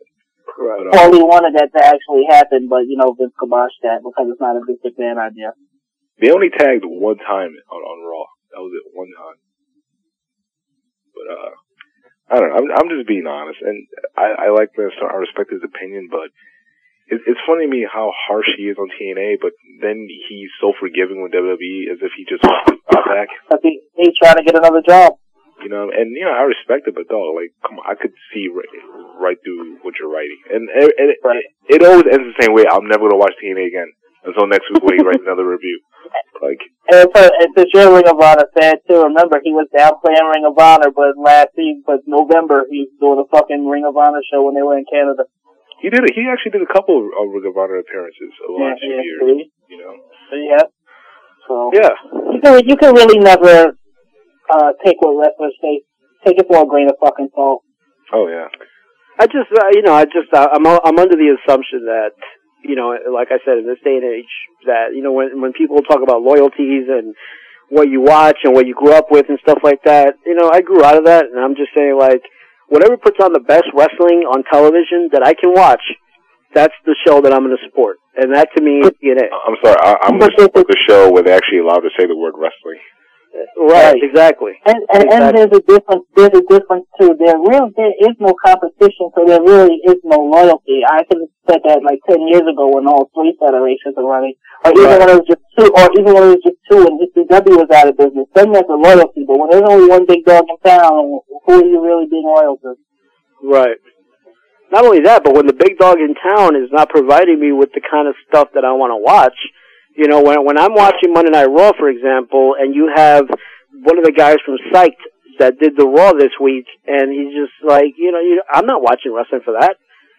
Right. But, um, Paulie wanted that to actually happen, but you know Vince kiboshed that because it's not a Vince McMahon idea. They only tagged one time on, on Raw. That was it, one time. But uh, I don't know. I'm, I'm just being honest, and I, I like this. I respect his opinion, but it, it's funny to me how harsh he is on TNA, but then he's so forgiving with WWE as if he just stop back. He, he's trying to get another job. You know, and you know, I respect it, but dog, like, come on, I could see right, right through what you're writing, and, and, Right. it, it always ends the same way. I'm never gonna watch TNA again until next week when he writes another review. Like, And so it's a sure Ring of Honor fan too. Remember, he was down playing Ring of Honor, but last week, but November, he was doing a fucking Ring of Honor show when they were in Canada. He did. It he actually did a couple of Honor appearances over the last few yeah, years. see? You know. yeah. So Yeah. you can you can really never uh take what wrestlers say. Take it for a grain of fucking salt. Oh yeah. I just, uh, you know, I just, uh, I'm, I'm under the assumption that, you know, like I said, in this day and age, that you know, when when people talk about loyalties and what you watch and what you grew up with and stuff like that, you know, I grew out of that, and I'm just saying, like, whatever puts on the best wrestling on television that I can watch, that's the show that I'm going to support, and that to me is TNA. I'm sorry. I, I'm going to support the show where they actually allowed to say the word wrestling. Right, Right. exactly. And and, and there's a difference. There's a difference too. There really there is no competition, so there really is no loyalty. I could have said that like ten years ago when all three federations are running, or even Right. when it was just two, or even when it was just two and ECW was out of business. Then there's a loyalty. But when there's only one big dog in town, who are you really being loyal to? Right. Not only that, but when the big dog in town is not providing me with the kind of stuff that I want to watch, you know, when when I'm watching Monday Night Raw, for example, and you have one of the guys from Psyched that did the Raw this week, and he's just like, you know, you, I'm not watching wrestling for that.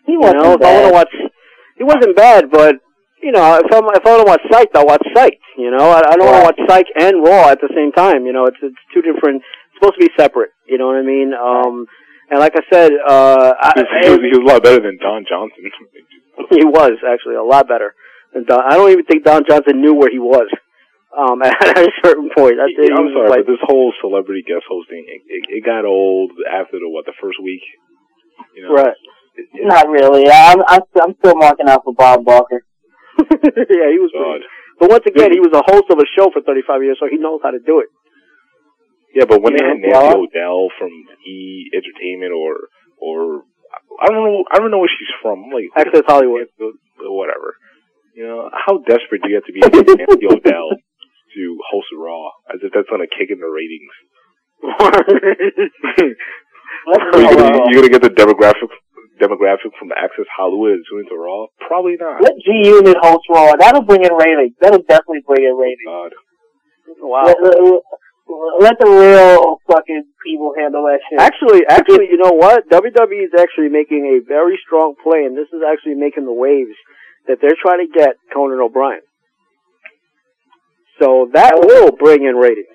He You wasn't know, if I want bad. to watch, he wasn't bad, but you know, if I'm if I want to watch Psyched, I'll watch Psyched. You know, I, I don't want to watch Psych and Raw at the same time. You know, it's it's two different. It's supposed to be separate. You know what I mean? Um, and like I said, uh, I, He was, he, was, he was a lot better than Don Johnson. he was actually a lot better. Than Don, I don't even think Don Johnson knew where he was. Um, at a certain point, I think he I'm sorry, like, but this whole celebrity guest hosting, it, it, it got old after the what the first week. You know, right. It, it, Not really. I'm I'm I'm still marking out for Bob Barker. yeah, he was. God. Pretty, but once again, he was a host of a show for 35 years, so he knows how to do it. Yeah, but when they Yeah, had Nancy well- O'Dell from E Entertainment or or I don't know I don't know where she's from. I'm like Access Hollywood. whatever. You know, how desperate do you have to be to get Nancy O'Dell to host Raw as if that's gonna kick in the ratings? Let's Are you gonna, you gonna get the demographic demographic from Access Hollywood and tune into Raw? Probably not. Let G Unit host Raw. That'll bring in ratings. That'll definitely bring in ratings. God. wow. Let, let- let the real fucking people handle that shit. Actually, actually, you know what? WWE is actually making a very strong play, and this is actually making the waves that they're trying to get Conan O'Brien. So that will bring in ratings.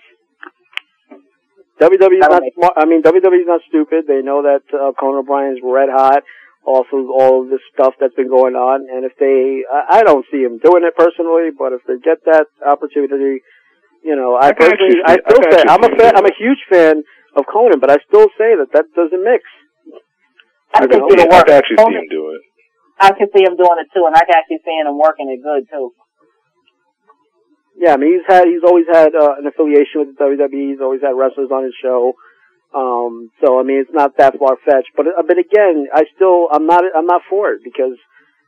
WWE is not smart. I mean, WWE is not stupid. They know that uh, Conan O'Brien is red hot. Also, all of this stuff that's been going on, and if they, I, I don't see him doing it personally, but if they get that opportunity, you know, I, I personally, I see- I still say I'm a see fan. that. I'm a huge fan of Conan, but I still say that that doesn't mix. I I can can, see the I can actually see him do it. I can see him doing it too, and I can actually see him working it good too. Yeah, I mean, he's had, he's always had uh, an affiliation with the WWE. He's always had wrestlers on his show. Um, so I mean, it's not that far fetched. But uh, but again, I still, I'm not, I'm not for it because,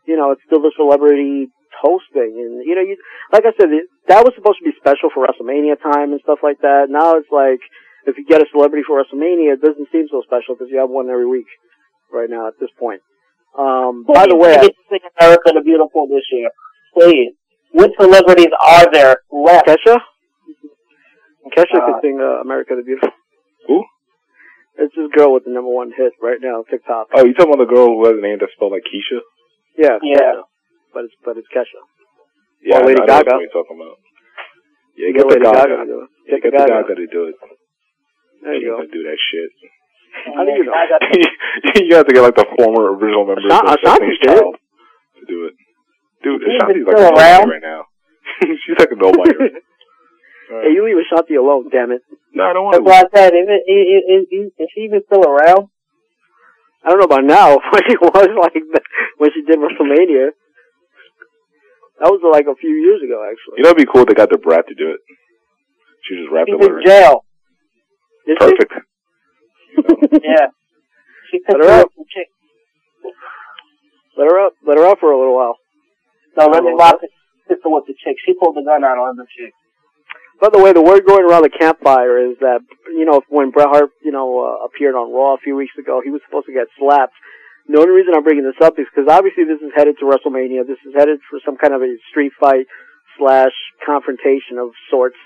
you know, it's still the celebrity hosting, and you know, you like I said, it, that was supposed to be special for WrestleMania time and stuff like that. Now it's like, if you get a celebrity for WrestleMania, it doesn't seem so special because you have one every week right now at this point. Um, by the way, I, Please sing America the Beautiful this year. Please. What celebrities are there left? Kesha, Kesha Uh, could sing uh, "America the Beautiful." Who? It's this girl with the number one hit right now, TikTok. Oh, you talking about the girl who has a name that's spelled like Keisha? Yeah, Yeah. Kesha. But it's but it's Kesha. Yeah, Or Lady I know, I know Gaga. what you're talking about. Yeah, You get the Lady Gaga. Gaga to do it. Yeah, Get the Gaga. Gaga to do it. There She you go. do that shit. How do you know? You have to get like the former original member Asha- of Ashanti Destiny's did it. Child to do it. Dude, Ashanti's like a nobody right now. She's like a nobody. right. Hey, you leave Ashanti alone, damn it. no, I don't want That's want why I said, if, it, if, if, if, if even still around, I don't know about now, but she was like when she did WrestleMania. That was like a few years ago, actually. You know, it'd be cool if they got the brat to do it. She just wrapped she's it in jail. Did she? Yeah. She Let her up. Let her up. Let her up for a little while. No, let me lock the sister with the chick. She pulled the gun out on the chick. By the way, the word going around the campfire is that you know when Bret Hart you know uh, appeared on Raw a few weeks ago, he was supposed to get slapped. The only reason I'm bringing this up is because obviously this is headed to WrestleMania. This is headed for some kind of a street fight slash confrontation of sorts.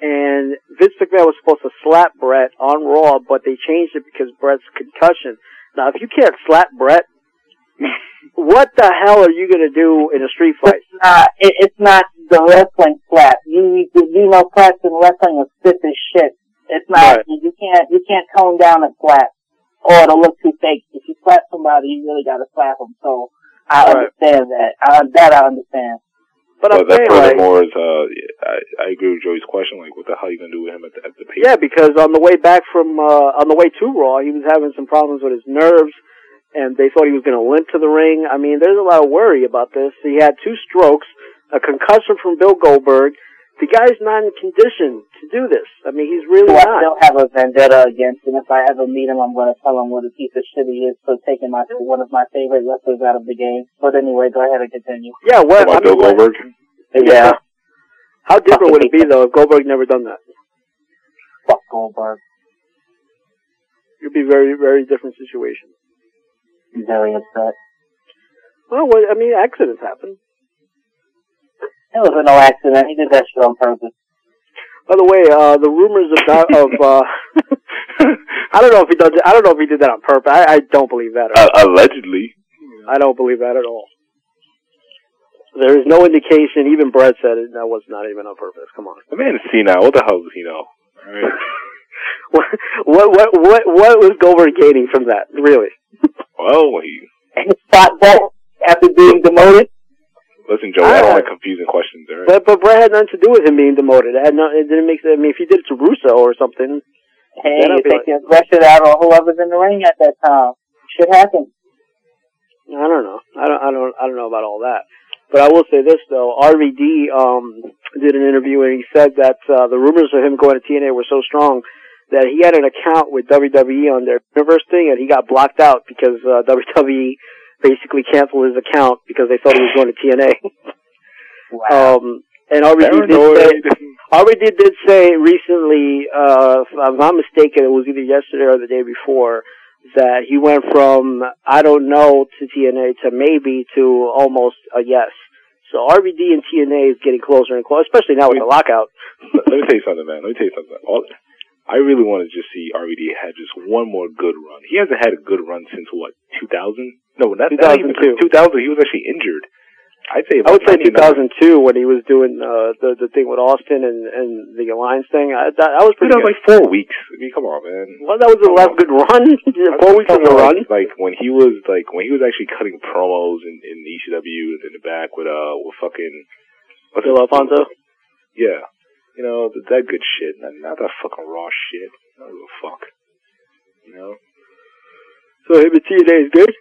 And Vince McMahon was supposed to slap Bret on Raw, but they changed it because Bret's concussion. Now, if you can't slap Bret, what the hell are you going to do in a street fight? It's not. It, it's not the wrestling slap. You you know, slaps in wrestling is stiff as shit. It's not. Right. You can't you can't tone down a slap, or it'll look too fake. If you slap somebody, you really got to slap them. So I Right. understand that. I, that I understand. But I'm that like, furthermore is, uh, I, I agree with Joey's question. Like, what the hell are you gonna do with him at the, at the pace? Yeah, because on the way back from uh on the way to Raw, he was having some problems with his nerves, and they thought he was going to limp to the ring. I mean, there's a lot of worry about this. He had two strokes, a concussion from Bill Goldberg. The guy's not in condition to do this. I mean, he's really not. I not. still have a vendetta against him. If I ever meet him, I'm going to tell him what a piece of shit he is for taking my one of my favorite wrestlers out of the game. But anyway, go ahead and continue. Yeah, what? About I Bill mean, what- Goldberg? Yeah, How different would it be though if Goldberg never done that? fuck Goldberg. It'd be very, very different situation. I'm very upset. Well, what, I mean, accidents happen. It was no accident. He did that shit on purpose. By the way, uh, the rumors of that, of uh, I don't know if he does. It, I don't know if he did that on purpose. I, I don't believe that. At all. uh, allegedly. I don't believe that at all. There is no indication. Even Bret said it. That was not even on purpose. Come on. The man is senile. What the hell does he know? Alright. What what what what, what was Goldberg gaining from that? Really? Well, he, And spot that after being demoted. Listen, Joe, I don't I- like confusing questions, alright? But but Bret had nothing to do with him being demoted. It had no. It didn't make. I mean, if he did it to Russo or something, Hey, That'll you be take like- your aggression out on whoever's in the ring at that time. Shit happens. I don't know. I don't. I don't. I don't know about all that. But I will say this though. RVD um, did an interview and he said that uh, the rumors of him going to TNA were so strong that he had an account with WWE on their universe thing and he got blocked out because uh, WWE basically canceled his account because they thought he was going to TNA. Wow. Um, and RVD did say, did say recently, uh, if I'm not mistaken, it was either yesterday or the day before, that he went from I don't know to TNA to maybe to almost a yes. So RVD and TNA is getting closer and closer, especially now with the lockout. let let me tell you something, man. Let me tell you something. All, I really want to just see RVD have just one more good run. He hasn't had a good run since what, 2000? No, not, not even 2002. 2000. He was actually injured. I'd say I would say 99. 2002 when he was doing uh, the the thing with Austin and and the Alliance thing. I, that, that was pretty that was like four weeks. I mean, come on, man. well, that was the last good run. Four weeks was a run. Like, like when he was like when he was actually cutting promos in, in ECW in the back with uh with fucking what's Bill his- Alfonso. Yeah, you know that, that good shit, not, not that fucking raw shit. I don't give a fuck. You know, So him and TNA is good.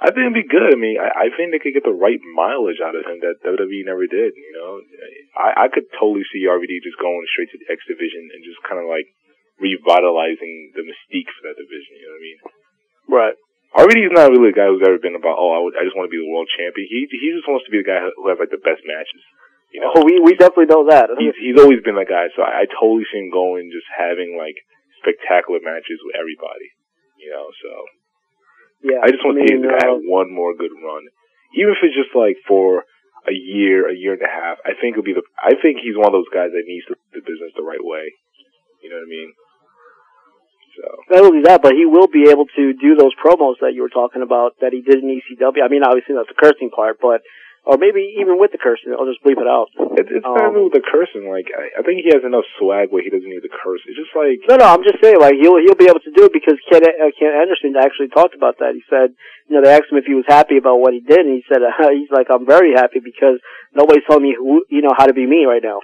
I think it'd be good. I mean, I, I think they could get the right mileage out of him that WWE never did. You know, I, I could totally see RVD just going straight to the X division and just kind of like revitalizing the mystique for that division. You know what I mean? Right. RVD is not really a guy who's ever been about, oh, I, would, I just want to be the world champion. He he just wants to be the guy who has like the best matches. You know, Oh, we we definitely know that. he's he's always been that guy. So I, I totally see him going, just having like spectacular matches with everybody. You know, so Yeah. I just want to see mean, him to uh, have one more good run, even if it's just like for a year, a year and a half. I think it'll be the. I think he's one of those guys that needs to do the business the right way. You know what I mean? So Not only that, but he will be able to do those promos that you were talking about that he did in ECW. I mean, obviously that's the cursing part, but or maybe even with the cursing. I'll just bleep it out. It, it's not Um, even with the cursing. Like I, I think he has enough swag where he doesn't need to curse. It's just like No, no, I'm just saying, like he'll he'll be able to do it because Ken uh, Ken Anderson actually talked about that. He said, you know, they asked him if he was happy about what he did, and he said, uh, he's like, I'm very happy because nobody's telling me who, you know, how to be me right now.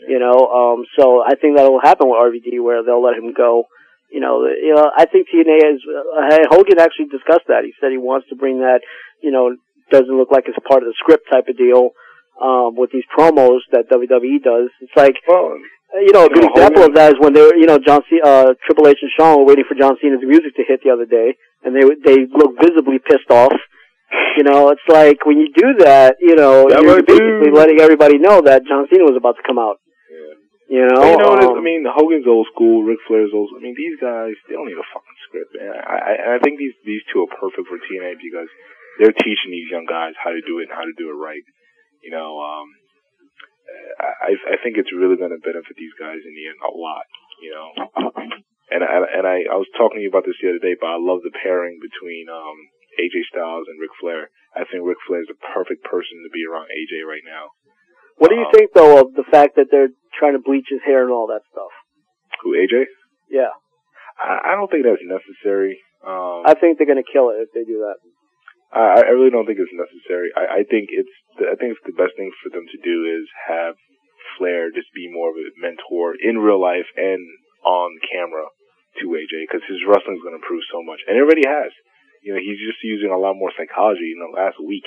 You know, um, so I think that'll happen with RVD where they'll let him go. You know, you know, I think TNA is. Uh, Hogan actually discussed that. He said he wants to bring that. You know, doesn't look like it's part of the script type of deal. Um, with these promos that WWE does, it's like well, you know, a good example of that is when they were, you know, John C, uh, Triple H and Shawn were waiting for John Cena's music to hit the other day, and they they looked visibly pissed off. You know, it's like when you do that, you know, That you're would do. basically letting everybody know that John Cena was about to come out. You know, But you know what? it is? um, I mean, Hogan's old school, Ric Flair's old. I mean, these guys they don't need a fucking script, man. I I, I think these these two are perfect for TNA because they're teaching these young guys how to do it and how to do it right. You know, um, I I think it's really going to benefit these guys in the end a lot. You know, and I, and I I was talking to you about this the other day, but I love the pairing between um AJ Styles and Ric Flair. I think Ric Flair is the perfect person to be around AJ right now. what do you um, think though of the fact that they're trying to bleach his hair and all that stuff? Who AJ? Yeah, I, I don't think that's necessary. Um, I think they're going to kill it if they do that. I, I really don't think it's necessary. I, I think it's I think it's the best thing for them to do is have Flair just be more of a mentor in real life and on camera to AJ because his wrestling's going to improve so much, and it already has. You know, he's just using a lot more psychology in the last week.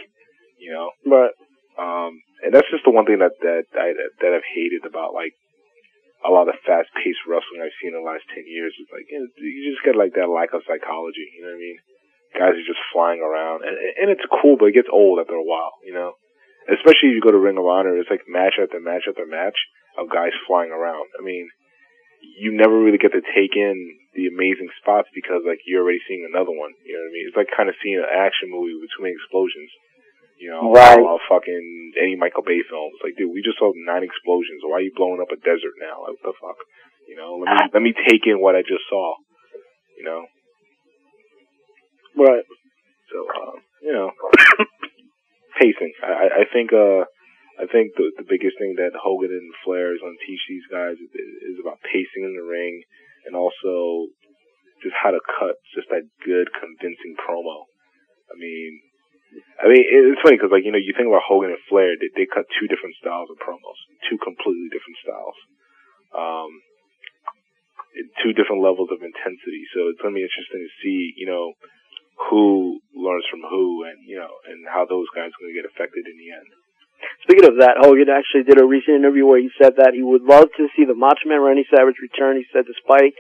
You know, But um, and that's just the one thing that that I that I've hated about like a lot of fast paced wrestling I've seen in the last ten years. Is like you, know, you just get like that lack of psychology. You know what I mean? Guys are just flying around, and and it's cool, but it gets old after a while. You know, especially if you go to Ring of Honor, it's like match after match after match of guys flying around. I mean, you never really get to take in the amazing spots because like you're already seeing another one. You know what I mean? It's like kind of seeing an action movie with too many explosions. You know, Right. a la fucking any Michael Bay films. Like, dude, we just saw nine explosions. Why are you blowing up a desert now? Like, what the fuck? You know, let me ah. let me take in what I just saw. You know, right, so uh, you know, pacing. I, I- think uh, I think the the biggest thing that Hogan and Flair is going to teach these guys is, is about pacing in the ring, and also just how to cut just that good, convincing promo. I mean, I mean, it's funny because like you know, you think about Hogan and Flair, they, they cut two different styles of promos, two completely different styles. Um, two different levels of intensity. So it's going to be interesting to see, you know, who learns from who and, you know, and how those guys are going to get affected in the end. Speaking of that, Hogan actually did a recent interview where he said that he would love to see the Macho Man Randy Savage return. He said despite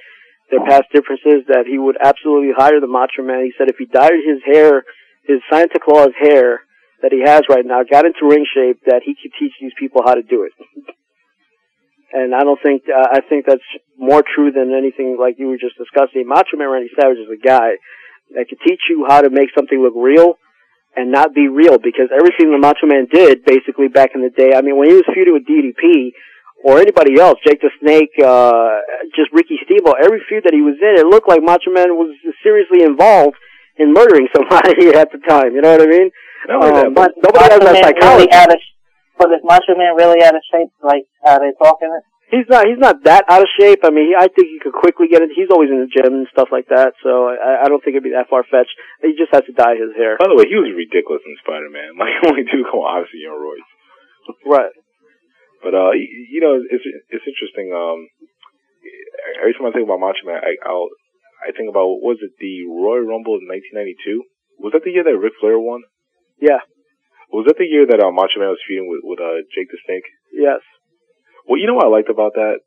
their past differences that he would absolutely hire the Macho Man. He said if he dyed his hair, his Santa Claus hair that he has right now, got into ring shape, that he could teach these people how to do it. And I don't think, uh, I think that's more true than anything like you were just discussing. Macho Man Randy Savage is a guy that could teach you how to make something look real and not be real because everything the Macho Man did basically back in the day, I mean, when he was feuding with DDP or anybody else, Jake the Snake, uh, just Ricky Steamboat, every feud that he was in, it looked like Macho Man was seriously involved in murdering somebody at the time. You know what I mean? Not only that, Um, but but nobody has that psychology. really out of, but is Macho Man really out of shape? Like how they talking it? He's not. He's not that out of shape. I mean, he, I think he could quickly get it. He's always in the gym and stuff like that. So I, I don't think it'd be that far fetched. He just has to dye his hair. by the way, he was ridiculous in Spider-Man. Like, only dude come obviously on roids. Right. But, uh, you know, it's, it's interesting, um, every time I think about Macho Man, I, I'll, I think about, what was it, the Royal Rumble in 1992? Was that the year that Ric Flair won? Yeah. Was that the year that uh, Macho Man was feuding with, with uh, Jake the Snake? Yes. Well, you know what I liked about that?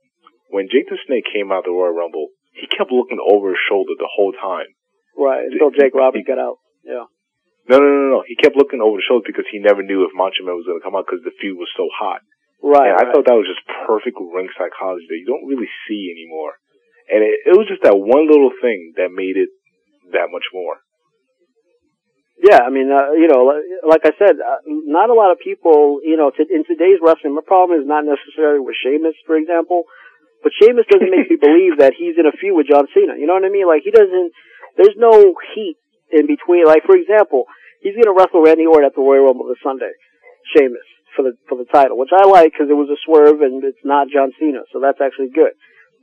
When Jake the Snake came out the Royal Rumble, he kept looking over his shoulder the whole time. Right. Until Jake Roberts got out. Yeah. No, no, no, no. He kept looking over his shoulder because he never knew if Macho Man was going to come out because the feud was so hot. Right. and I right. thought that was just perfect ring psychology that you don't really see anymore. And it, it was just that one little thing that made it that much more. Yeah, I mean, uh, you know, like I said, uh, not a lot of people, you know, to, in today's wrestling, my problem is not necessarily with Sheamus, for example, but Sheamus doesn't make me believe that he's in a feud with John Cena. You know what I mean? Like, he doesn't, there's no heat in between. Like, for example, he's going to wrestle Randy Orton at the Royal Rumble this Sunday. Sheamus for the for the title, which I like because it was a swerve and it's not John Cena, so that's actually good.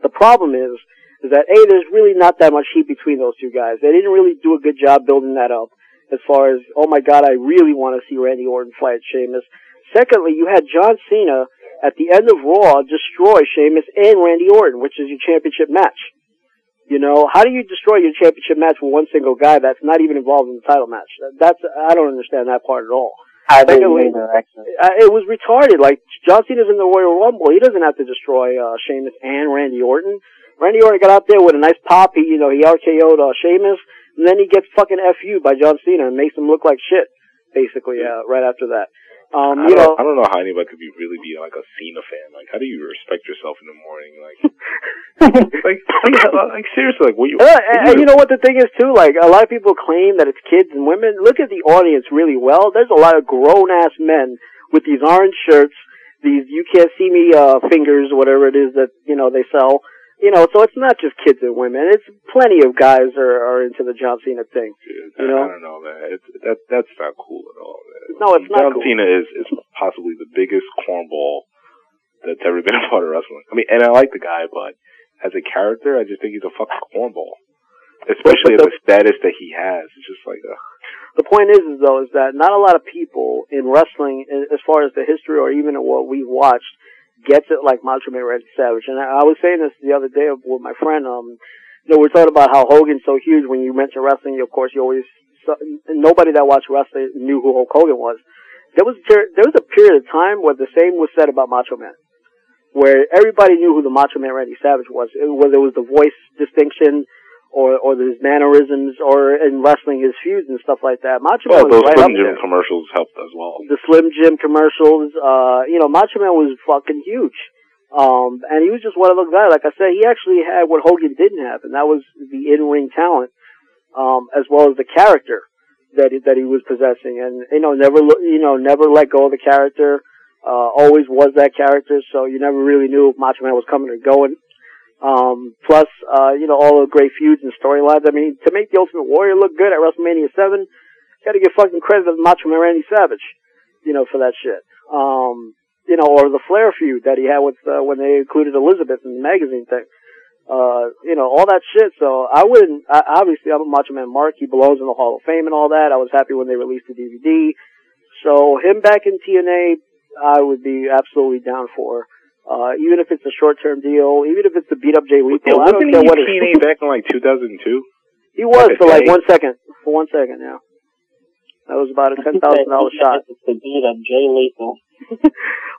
The problem is is that a there's really not that much heat between those two guys. They didn't really do a good job building that up. As far as oh my god, I really want to see Randy Orton fight Sheamus. Secondly, you had John Cena at the end of Raw destroy Sheamus and Randy Orton, which is your championship match. You know, how do you destroy your championship match with one single guy that's not even involved in the title match? That's I don't understand that part at all. I Secondly, either, uh, it was retarded. Like John Cena's in the Royal Rumble, he doesn't have to destroy uh, Sheamus and Randy Orton. Randy Orton got out there with a nice pop. He, you know, he RKO'd uh, Sheamus, and then he gets fucking fu by John Cena and makes him look like shit. Basically, uh, right after that. Um, I you know, I don't know how anybody could be really be like a Cena fan. Like, how do you respect yourself in the morning? Like, like, like, like seriously, like, what you? Uh, and, and you know what the thing is too? Like a lot of people claim that it's kids and women. Look at the audience really well. There's a lot of grown ass men with these orange shirts, these you can't see me uh fingers, whatever it is that you know they sell. You know, so it's not just kids and women. It's plenty of guys are, are into the John Cena thing. Dude, you I- know? I don't know, man. It's, that that's not cool at all. Man. No, it's not John cool. Cena is is possibly the biggest cornball that's ever been a part of wrestling. I mean, and I like the guy, but as a character, I just think he's a fucking cornball. Especially at the status that he has. It's just like, uh, The point is, is though, is that not a lot of people in wrestling, as far as the history or even what we've watched, gets it like Macho Man Randy Savage. And I, I was saying this the other day with my friend. Um, you know, we're talking about how Hogan's so huge. When you mention wrestling, of course, you always so, nobody that watched wrestling knew who Hulk Hogan was. There was there was a period of time where the same was said about Macho Man, where everybody knew who the Macho Man Randy Savage was, It- whether it was the voice distinction. Or, or his mannerisms, or in wrestling his feuds and stuff like that. Macho well, Man was those right up Slim there Jim commercials helped as well. the Slim Jim commercials. Uh, you know, Macho Man was fucking huge. Um, and he was just one of those guys. Like I said, he actually had what Hogan didn't have, and that was the in-ring talent, um, as well as the character that he, that he was possessing. And you know, never you know never let go of the character. Uh, always was that character, so you never really knew if Macho Man was coming or going. Um, plus, uh, you know, all the great feuds and storylines. I mean, to make the Ultimate Warrior look good at WrestleMania 7, gotta give fucking credit to Macho Man Randy Savage, you know, for that shit. Um, you know, or the Flair feud that he had with, uh, when they included Elizabeth in the magazine thing. Uh, you know, all that shit. So I wouldn't, I, obviously I'm a Macho Man Mark. He belongs in the Hall of Fame and all that. I was happy when they released the DVD. So him back in TNA, I would be absolutely down for. Uh, even if it's a short-term deal, even if it's to beat up Jay Lethal, Yeah, I don't care he what it TNA back in like 2002? He was for like one second. For one second, yeah. That was about a ten thousand dollar shot. To beat up Jay Lethal.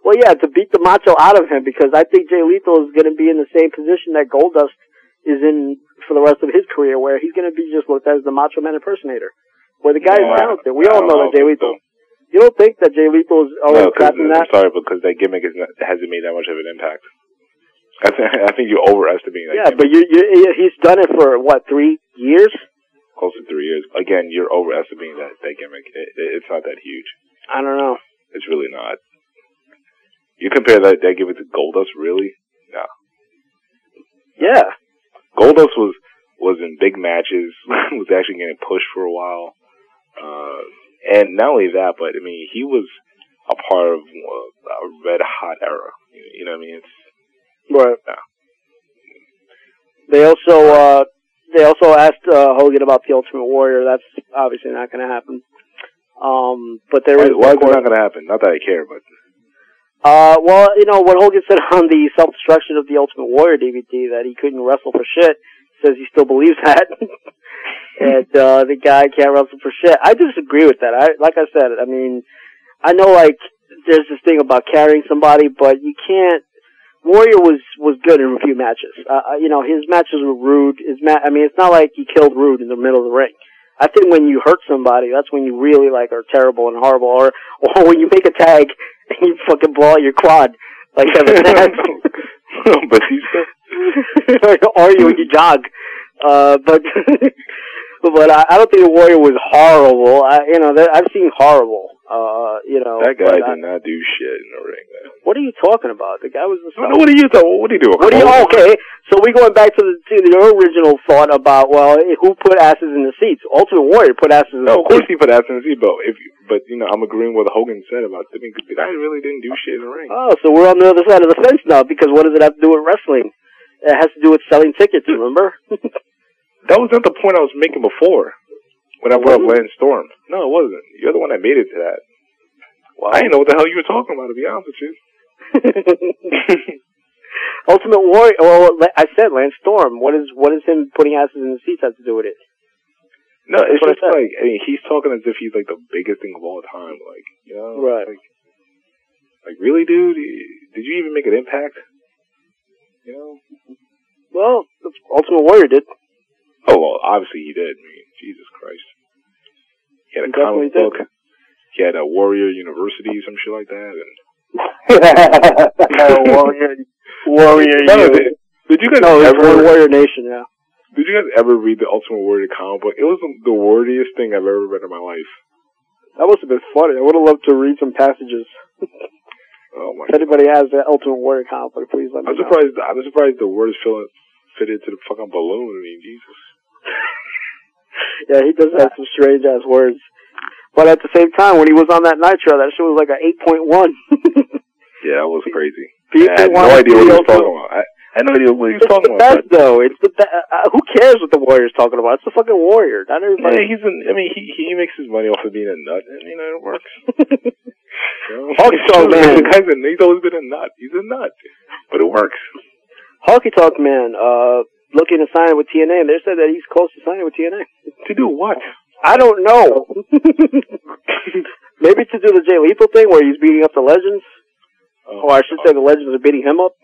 Well, yeah, to beat the macho out of him because I think Jay Lethal is going to be in the same position that Goldust is in for the rest of his career, where he's going to be just looked at as the Macho Man impersonator. Where the guy is Yeah, talented. We I all know know that Jay if Lethal. so. You don't think that Jay Lethal is always No, trapped in that? I'm sorry, because that gimmick is not, hasn't made that much of an impact. I, th- I think you're overestimating that Yeah, gimmick. but you, you, he's done it for what three years? close to three years. Again, you're overestimating that, that gimmick. It, it, it's not that huge. I don't know. It's really not. You compare that, that gimmick to Goldust, really? No. Yeah, Goldust was was in big matches, was actually getting pushed for a while, uh, and not only that, but I mean, he was a part of uh, a red hot era. You, know what I mean? It's right. Yeah. They also uh they also asked uh, Hogan about the Ultimate Warrior. That's obviously not going to happen. Um, but there why, is why is it not going to happen? Not that I care, but Uh, well, you know, what Hogan said on the self-destruction of the Ultimate Warrior DVD that he couldn't wrestle for shit, says he still believes that. and, uh, the guy can't wrestle for shit. I disagree with that. I, like I said, I mean, I know like, there's this thing about carrying somebody, but you can't, Warrior was, was good in a few matches. Uh, uh, you know, his matches were rude. His ma- I mean, it's not like he killed Rude in the middle of the ring. I think when you hurt somebody, that's when you really like are terrible and horrible, or or when you make a tag and you fucking blow out your quad like Kevin Nash, Batista. or you when you jog. Uh, but but I, I don't think the Warrior was horrible. I, you know, that, I've seen horrible. Uh, you know, That guy but I- did not do shit in the ring. Man. What are you talking about? The guy was the No, no, what are you talking? What are you doing? What do you? Oh, okay, so we going back to the to the original thought about well, who put asses in the seats? Ultimate Warrior put asses in No, the of course seats. he put asses in the seat, but if but you know, I'm agreeing with what Hogan said about. I mean, the guy really didn't do shit in the ring. Oh, so we're on the other side of the fence now because what does it have to do with wrestling? It has to do with selling tickets. Remember? That was not the point I was making before when I brought up Lance Storm. No, it wasn't. You're the one that made it to that. Well, I didn't know what the hell you were talking about, to be honest with you. Ultimate Warrior. Well, I said Lance Storm. What is what is him putting asses in the seats have to do with it? no, it's That's just like I mean, he's talking as if he's like the biggest thing of all time. Like, you know, Right. Like, like really, dude? Did you even make an impact? You know? Well, Ultimate Warrior did. Oh well, obviously he did. I mean, Jesus Christ. He had a He comic book. He had a Warrior University, some shit like that. And warrior, warrior. No, did, did you guys No, ever? Warrior Nation. Yeah. Did you guys ever read the Ultimate Warrior comic book? It was the, the wordiest thing I've ever read in my life. That must have been funny. I would have loved to read some passages. Oh my! If anybody has the Ultimate Warrior comic please let me I'm know. surprised. I'm surprised the words fit fit into the fucking balloon. I mean, Jesus. Yeah, he does have some strange ass words. But at the same time, when he was on that Nitro, that shit was like an 8.1. Yeah, that was crazy. I had no idea what he was talking about. I, I had no idea what he was It's talking the about. best, though. It's the be- uh, who cares what the Warrior's talking about? It's the fucking Warrior. Not But yeah, everybody. he's an, I mean, he he makes his money off of being a nut, and you know it works. Honky Tonk Man. The guy's a, he's always been a nut. He's a nut, but it works. Honky Tonk Man, uh, looking to sign with TNA, and they said that he's close to signing with TNA. To do what? I don't know. Maybe to do the Jay Lethal thing where he's beating up the Legends. Oh, Or I should say the Legends are beating him up.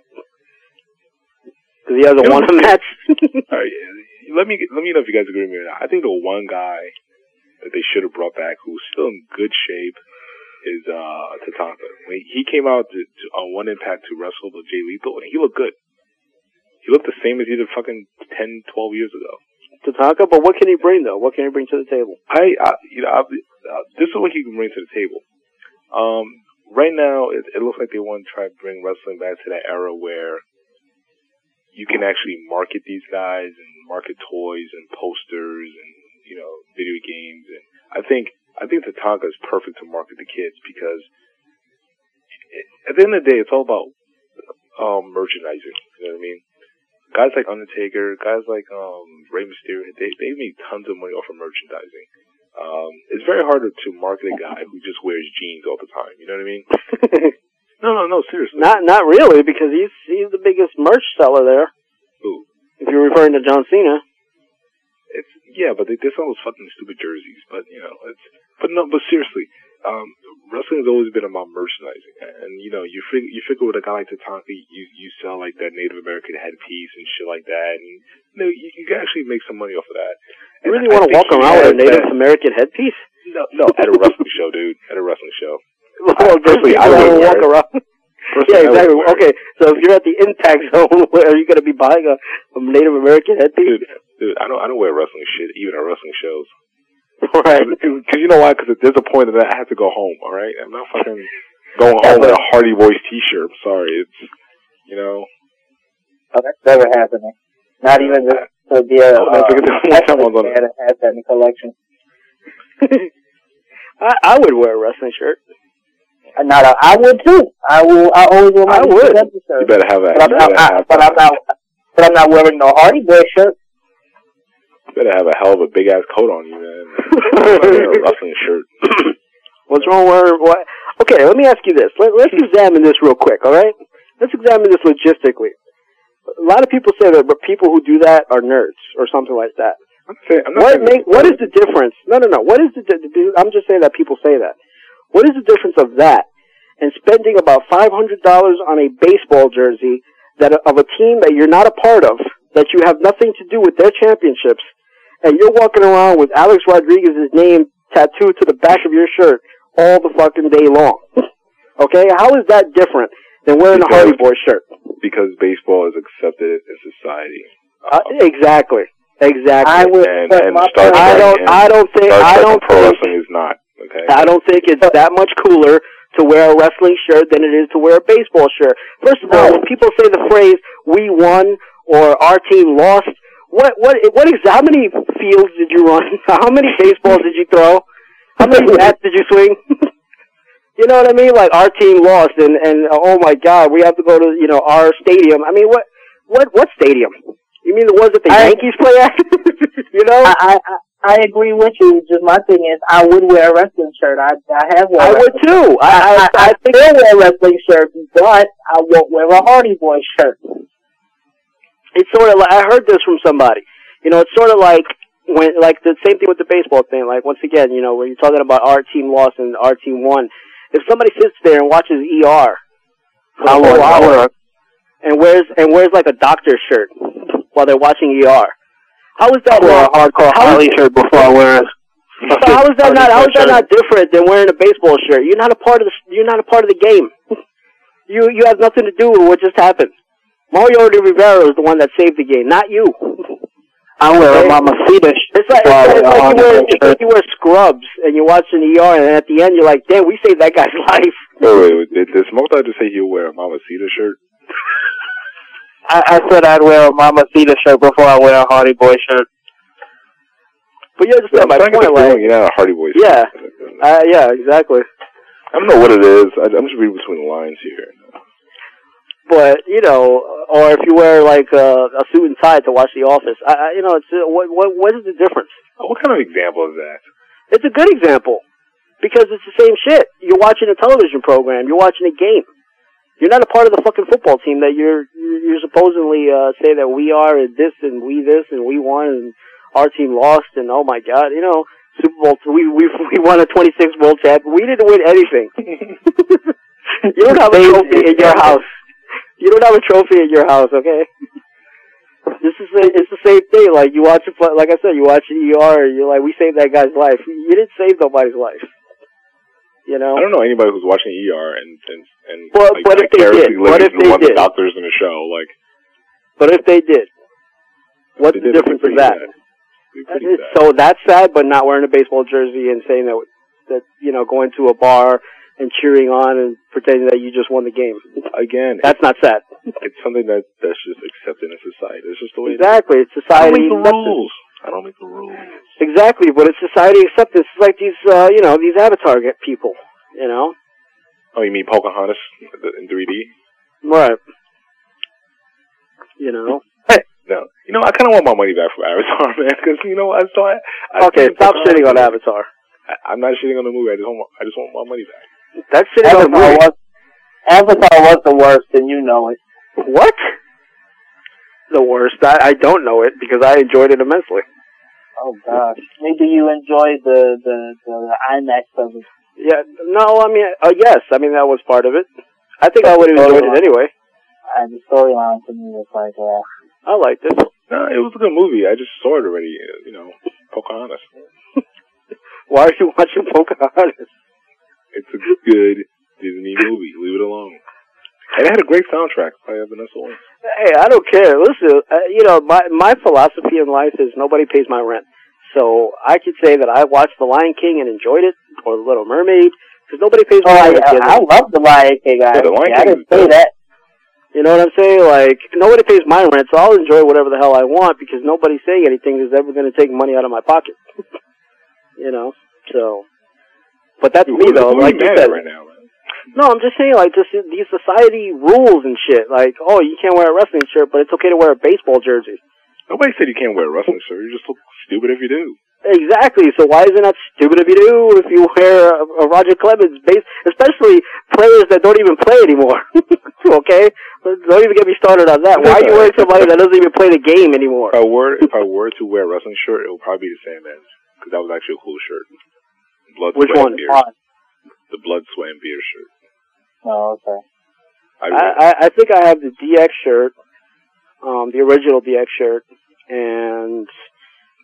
Because he hasn't You know- won a match. All right, let me let me know if you guys agree with me or not. I think the one guy that they should have brought back who's still in good shape is uh Tatanka. When he came out to, to, on one impact to wrestle with Jay Lethal, and he looked good. He looked the same as he did fucking 10, 12 years ago. Tatanka, but what can he bring though? What can he bring to the table? I, I you know, I, uh, this is what he can bring to the table. Um, right now, it, it looks like they want to try to bring wrestling back to that era where you can actually market these guys and market toys and posters and you know video games. And I think I think Tatanka is perfect to market the kids because at the end of the day, it's all about um, merchandising. You know what I mean? Guys like Undertaker, guys like um, Rey Mysterio, they they make tons of money off of merchandising. Um, it's very hard to market a guy who just wears jeans all the time. You know what I mean? No, no, no. Seriously. not not really, because he's he's the biggest merch seller there. Who? If you're referring to John Cena. It's yeah, but they, they sell those fucking stupid jerseys. But you know, it's but no, but seriously, um, wrestling has always been about merchandising, and you know, you figure you figure with a guy like Tatanka, you you sell like that Native American headpiece and shit like that, and you know, you, you can actually make some money off of that. You really want to walk around with a Native that- American headpiece? No, no, at a wrestling show, dude. At a wrestling show. well, personally, I wouldn't will wear walk around. Personally, yeah, I exactly. Okay, so if you're at the Impact Zone, where are you going to be buying a, a Native American headpiece? Dude, dude, I don't, I don't wear wrestling shit, even at wrestling shows. right. Because you know why? Because there's a point that I have to go home. All right, I'm not fucking going home with a Hardy Boys T-shirt. I'm sorry, it's you know. Oh, that's never happening. Not even be a Oh, no, uh, the time I was on fan that has in the collection. I, I would wear a wrestling shirt. Uh, Not a, I would too. I will. I always wear my I would. Shirt. You better have that. But I'm not. I, have, but I'm not. But I'm not wearing no Hardy Boy shirt. You better have a hell of a big ass coat on you, man. I'm not wearing a wrestling shirt. What's wrong with what? Okay, let me ask you this. Let, let's examine this real quick, all right? Let's examine this logistically. A lot of people say that but people who do that are nerds or something like that. I'm saying, I'm What make what is the difference? No, no, no. What is the? I'm just saying that people say that. What is the difference of that and spending about five hundred dollars on a baseball jersey that of a team that you're not a part of, that you have nothing to do with their championships, and you're walking around with Alex Rodriguez's name tattooed to the back of your shirt all the fucking day long? okay, how is that different than wearing a Because- Hardy Boy shirt? because baseball is accepted in society. Uh, exactly, exactly. I would. And- but and my Star I don't. I don't think. Star I don't pro think. wrestling is not okay. I don't think it's that much cooler to wear a wrestling shirt than it is to wear a baseball shirt. First of all, when people say the phrase "we won" or "our team lost," what what what is how many fields did you run? How many baseballs did you throw? How many bats did you swing? you know what I mean? Like our team lost, and and oh my God, we have to go to you know our stadium. I mean, what what what stadium? You mean the ones that the I- Yankees play at? you know, I, I I I agree with you. Just my thing is, I would wear a wrestling shirt. I I have one. I would too. I I, I, I think still wear a wrestling shirt, but I won't wear a Hardy Boy shirt. It's sort of like I heard this from somebody. You know, it's sort of like when like the same thing with the baseball thing. Like once again, you know, when you're talking about our team lost and our team won, if somebody sits there and watches ER for a whole hour and wears and wears like a doctor's shirt while they're watching ER, how is that I a hardcore How Harley shirt before I wear. So how is that not? How Boy that not different than wearing a baseball shirt? You're not a part of the. You're not a part of the game. you you have nothing to do with what just happened. Mariano Rivera is the one that saved the game, not you. I wear a Mamacita shirt. It's like, before I it's, like you wear, it's like you wear scrubs and you watch an ER, and at the end you're like, "Damn, we saved that guy's life." Wait, wait, wait. Did, did Smoke just say he'll wear a Mama Mamacita shirt? I, I said I'd wear a Mama Mamacita shirt before I wear a Hardy Boy shirt. But yeah, just I'm my trying to get point, the like, feeling you're not a Hardy Boy. Yeah. fan. uh, yeah, exactly. I don't know what it is. I, I'm just reading between the lines here. But you know, or if you wear like a, a suit and tie to watch The Office, I, I you know, it's uh, what what what is the difference? What kind of example is that? It's a good example because it's the same shit. You're watching a television program. You're watching a game. You're not a part of the fucking football team that you're you're supposedly uh, say that we are and this and we this and we won and our team lost and oh my god, you know, Super Bowl we we we won a 26 world champ. We didn't win anything. you don't have a trophy in your house. You don't have a trophy in your house, okay? This is a, it's the same thing. Like you watch like I said, you watch ER, you're like, we saved that guy's life. You didn't save nobody's life. You know. I don't know anybody who's watching ER and and and Well, like, but if they did, what if they one of the doctors in the show, like But if they did, what's they the did, difference be that? pretty sad. It'd be pretty It's- sad. So that's sad, but not wearing a baseball jersey and saying that that you know going to a bar and cheering on and pretending that you just won the game. Again, That's not sad. it's something that that's just accepted in society. It's just the way Exactly, it's it is. I don't make the rules. I don't make the rules. Exactly, but it's society acceptance. It's like these, uh, you know, these avatar get people. You know, Oh, you mean Pocahontas in 3D? right? You know. No. You know, I kind of want my money back from Avatar, man, because you know, I saw. I, I Okay, stop Pocahontas. shitting on Avatar. I, I'm not shitting on the movie. I just want. I just want my money back. That's shitting on the Avatar movie. was Avatar was the worst, and you know it. What? The worst. I, I don't know it because I enjoyed it immensely. Oh gosh, maybe you enjoyed the the the IMAX of it. Yeah, no, I mean, uh, yes, I mean that was part of it. I think I would have enjoyed it anyway. And the storyline to me was like, uh, I liked it. No, it was a good movie. I just saw it already. uh, You know, Pocahontas. Why are you watching Pocahontas? It's a good Disney movie. Leave it alone. And it had a great soundtrack by Vanessa Williams. Hey, I don't care. Listen, uh, you know, my my philosophy in life is nobody pays my rent. So I could say that I watched The Lion King and enjoyed it, or The Little Mermaid, because nobody pays oh, my I, rent. at the I, I love the Lion King. I, Yeah, the Lion I King didn't say dope. that. You know what I'm saying? Like nobody pays my rent, so I'll enjoy whatever the hell I want because nobody saying anything is ever going to take money out of my pocket. you know, so. But that's me though. Like you you mad at said, right now, man? no, I'm just saying like just these society rules and shit. Like, oh, you can't wear a wrestling shirt, but it's okay to wear a baseball jersey. Nobody said you can't wear a wrestling shirt. You just look stupid if you do. Exactly. So why is it not stupid if you do if you wear a, a Roger Clemens base, especially players that don't even play anymore? okay, don't even get me started on that. Why are you wearing somebody that doesn't even play the game anymore? If I were if I were to wear a wrestling shirt, it would probably be the Sandman because that was actually a cool shirt. Blood, Which sweat, one? And beer. Fine. The blood, sweat, and beer shirt. Oh, okay. I, I, I, I think I have the DX shirt, um, the original DX shirt, and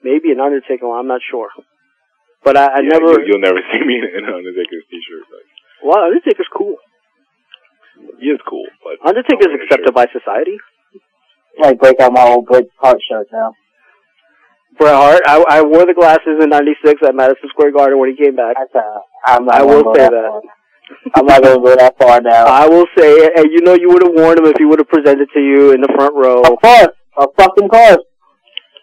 maybe an Undertaker. one, I'm not sure, but I, I yeah, never. You, will never see me in an Undertaker's t-shirt. Like, well, Undertaker's cool. he is cool, but Undertaker's I'm wearing a accepted shirt. by society. Like break out my old Bret Hart shirt now. Bret Hart. I, I wore the glasses in '96 at Madison Square Garden when he came back. That's uh, I'm not I will say that that. I'm not gonna go that far now. I will say, and you know, you would have warned him if he would have presented to you in the front row. Of course, of fucking course.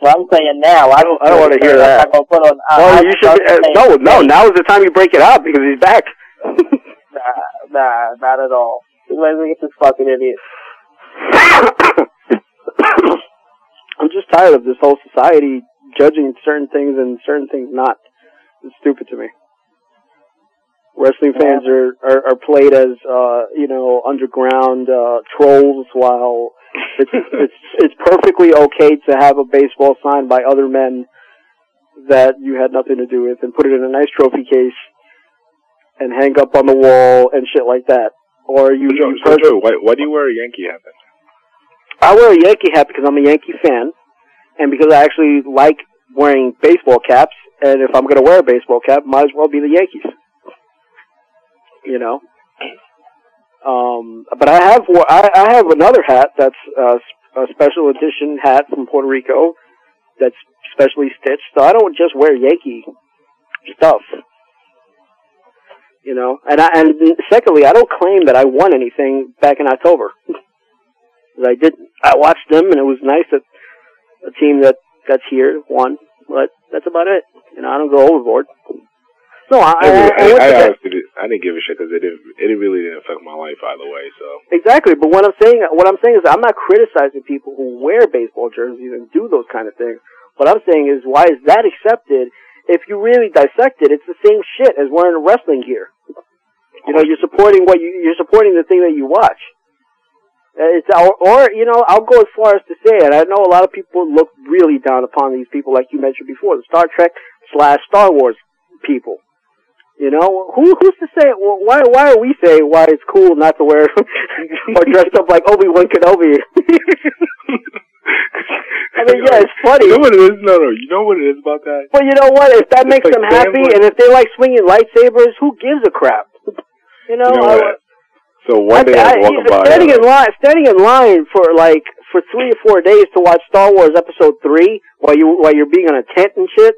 Well, I'm saying now. I don't. I don't wanna hear that. I'm not gonna put on. I- Oh, I- you should. I'm Uh, no, no. Now is the time you break it up because he's back. Nah, nah, not at all. Let me get this fucking idiot. I'm just tired of this whole society judging certain things and certain things not. It's stupid to me. Wrestling fans are, are, are played as, uh, you know, underground, uh, trolls while it's, it's, it's perfectly okay to have a baseball signed by other men that you had nothing to do with and put it in a nice trophy case and hang up on the wall and shit like that. Or you, So, you so Joe, why, why do you wear a Yankee hat then? I wear a Yankee hat because I'm a Yankee fan, and because I actually like wearing baseball caps. And if I'm going to wear a baseball cap, might as well be the Yankees. You know. Um, but I have I, I have another hat that's uh, a special edition hat from Puerto Rico that's specially stitched. So I don't just wear Yankee stuff. You know, and I, and secondly, I don't claim that I won anything back in October. I did. I watched them, and it was nice that a team that that's here won. But that's about it. You know, I don't go overboard. No, I, I, I, I, I, I, honestly did, I didn't give a shit because it didn't, it really didn't affect my life either way. So Exactly, but what I'm saying, what I'm saying is, I'm not criticizing people who wear baseball jerseys and do those kind of things. What I'm saying is, why is that accepted? If you really dissect it, it's the same shit as wearing a wrestling gear. You know, you're supporting what you, you're supporting the thing that you watch. Uh, It's or, or you know, I'll go as far as to say, and I know a lot of people look really down upon these people, like you mentioned before, the Star Trek slash Star Wars people. You know, who who's to say? Well, why why are we saying why it's cool not to wear or dressed up like Obi Wan Kenobi? I mean, yeah, it's funny. You know what it is? No, no. You know what it is about that? But you know what? If that It's makes like them happy, and if they like swinging lightsabers, who gives a crap? You know, You know I-? So one day I was walking by. standing in line, standing in line for like for three or four days to watch Star Wars Episode Three while you while you're being on a tent and shit.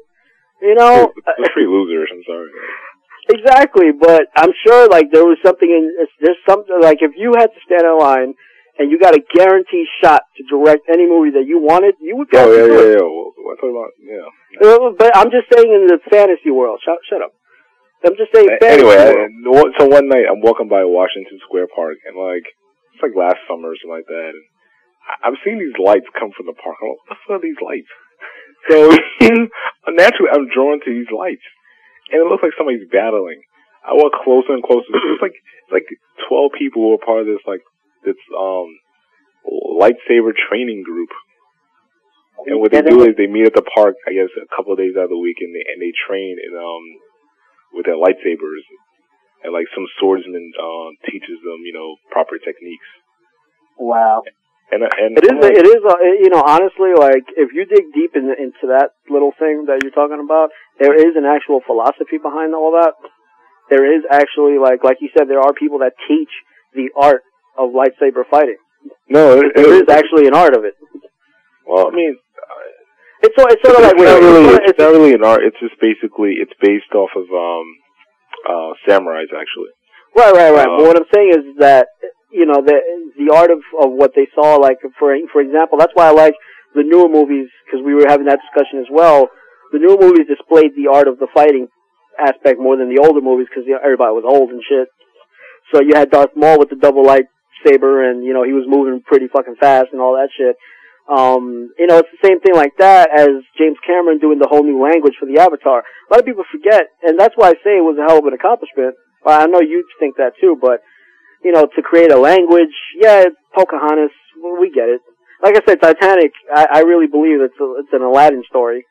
You know, three losers. I'm sorry. exactly. But I'm sure like there was something in there's something like if you had to stand in line and you got a guaranteed shot to direct any movie that you wanted, you would. Oh yeah, yeah, yeah. Well, talking about? Yeah. But I'm just saying in the fantasy world. Shut, shut up. I'm just saying. A- Anyway. I, so one night I'm walking by Washington Square Park, and like it's like last summer or something like that, and I- I'm seeing these lights come from the park. I'm like, what the fuck are these lights? So naturally, I'm drawn to these lights, and it looks like somebody's battling. I walk closer and closer. It's like it's like 12 people who are part of this like this um lightsaber training group. And what they do is they meet at the park, I guess, a couple of days out of the week, and they and they train in um with their lightsabers, and like some swordsman um teaches them, you know, proper techniques. Wow. And and It is. Like, It is. Uh, you know, honestly, like if you dig deep in, into that little thing that you're talking about, there is an actual philosophy behind all that. There is actually, like, like you said, there are people that teach the art of lightsaber fighting. no, it, There is it, actually an art of it. well, I mean, It's. It's sort of like it's not really, it's, it's not really an art. It's just basically it's based off of um uh samurais actually. Right, right, right. Um, but what I'm saying is that you know the the art of of what they saw, like for for example, that's why I like the newer movies because we were having that discussion as well. The newer movies displayed the art of the fighting aspect more than the older movies because you know, everybody was old and shit. So you had Darth Maul with the double lightsaber, and you know he was moving pretty fucking fast and all that shit. Um, you know, it's the same thing like that as James Cameron doing the whole new language for the Avatar. A lot of people forget, and that's why I say it was a hell of an accomplishment. Well, I know you think that too, but you know, to create a language, yeah, it's Pocahontas, well, we get it. Like I said, Titanic, I, I really believe it's a, it's an Aladdin story.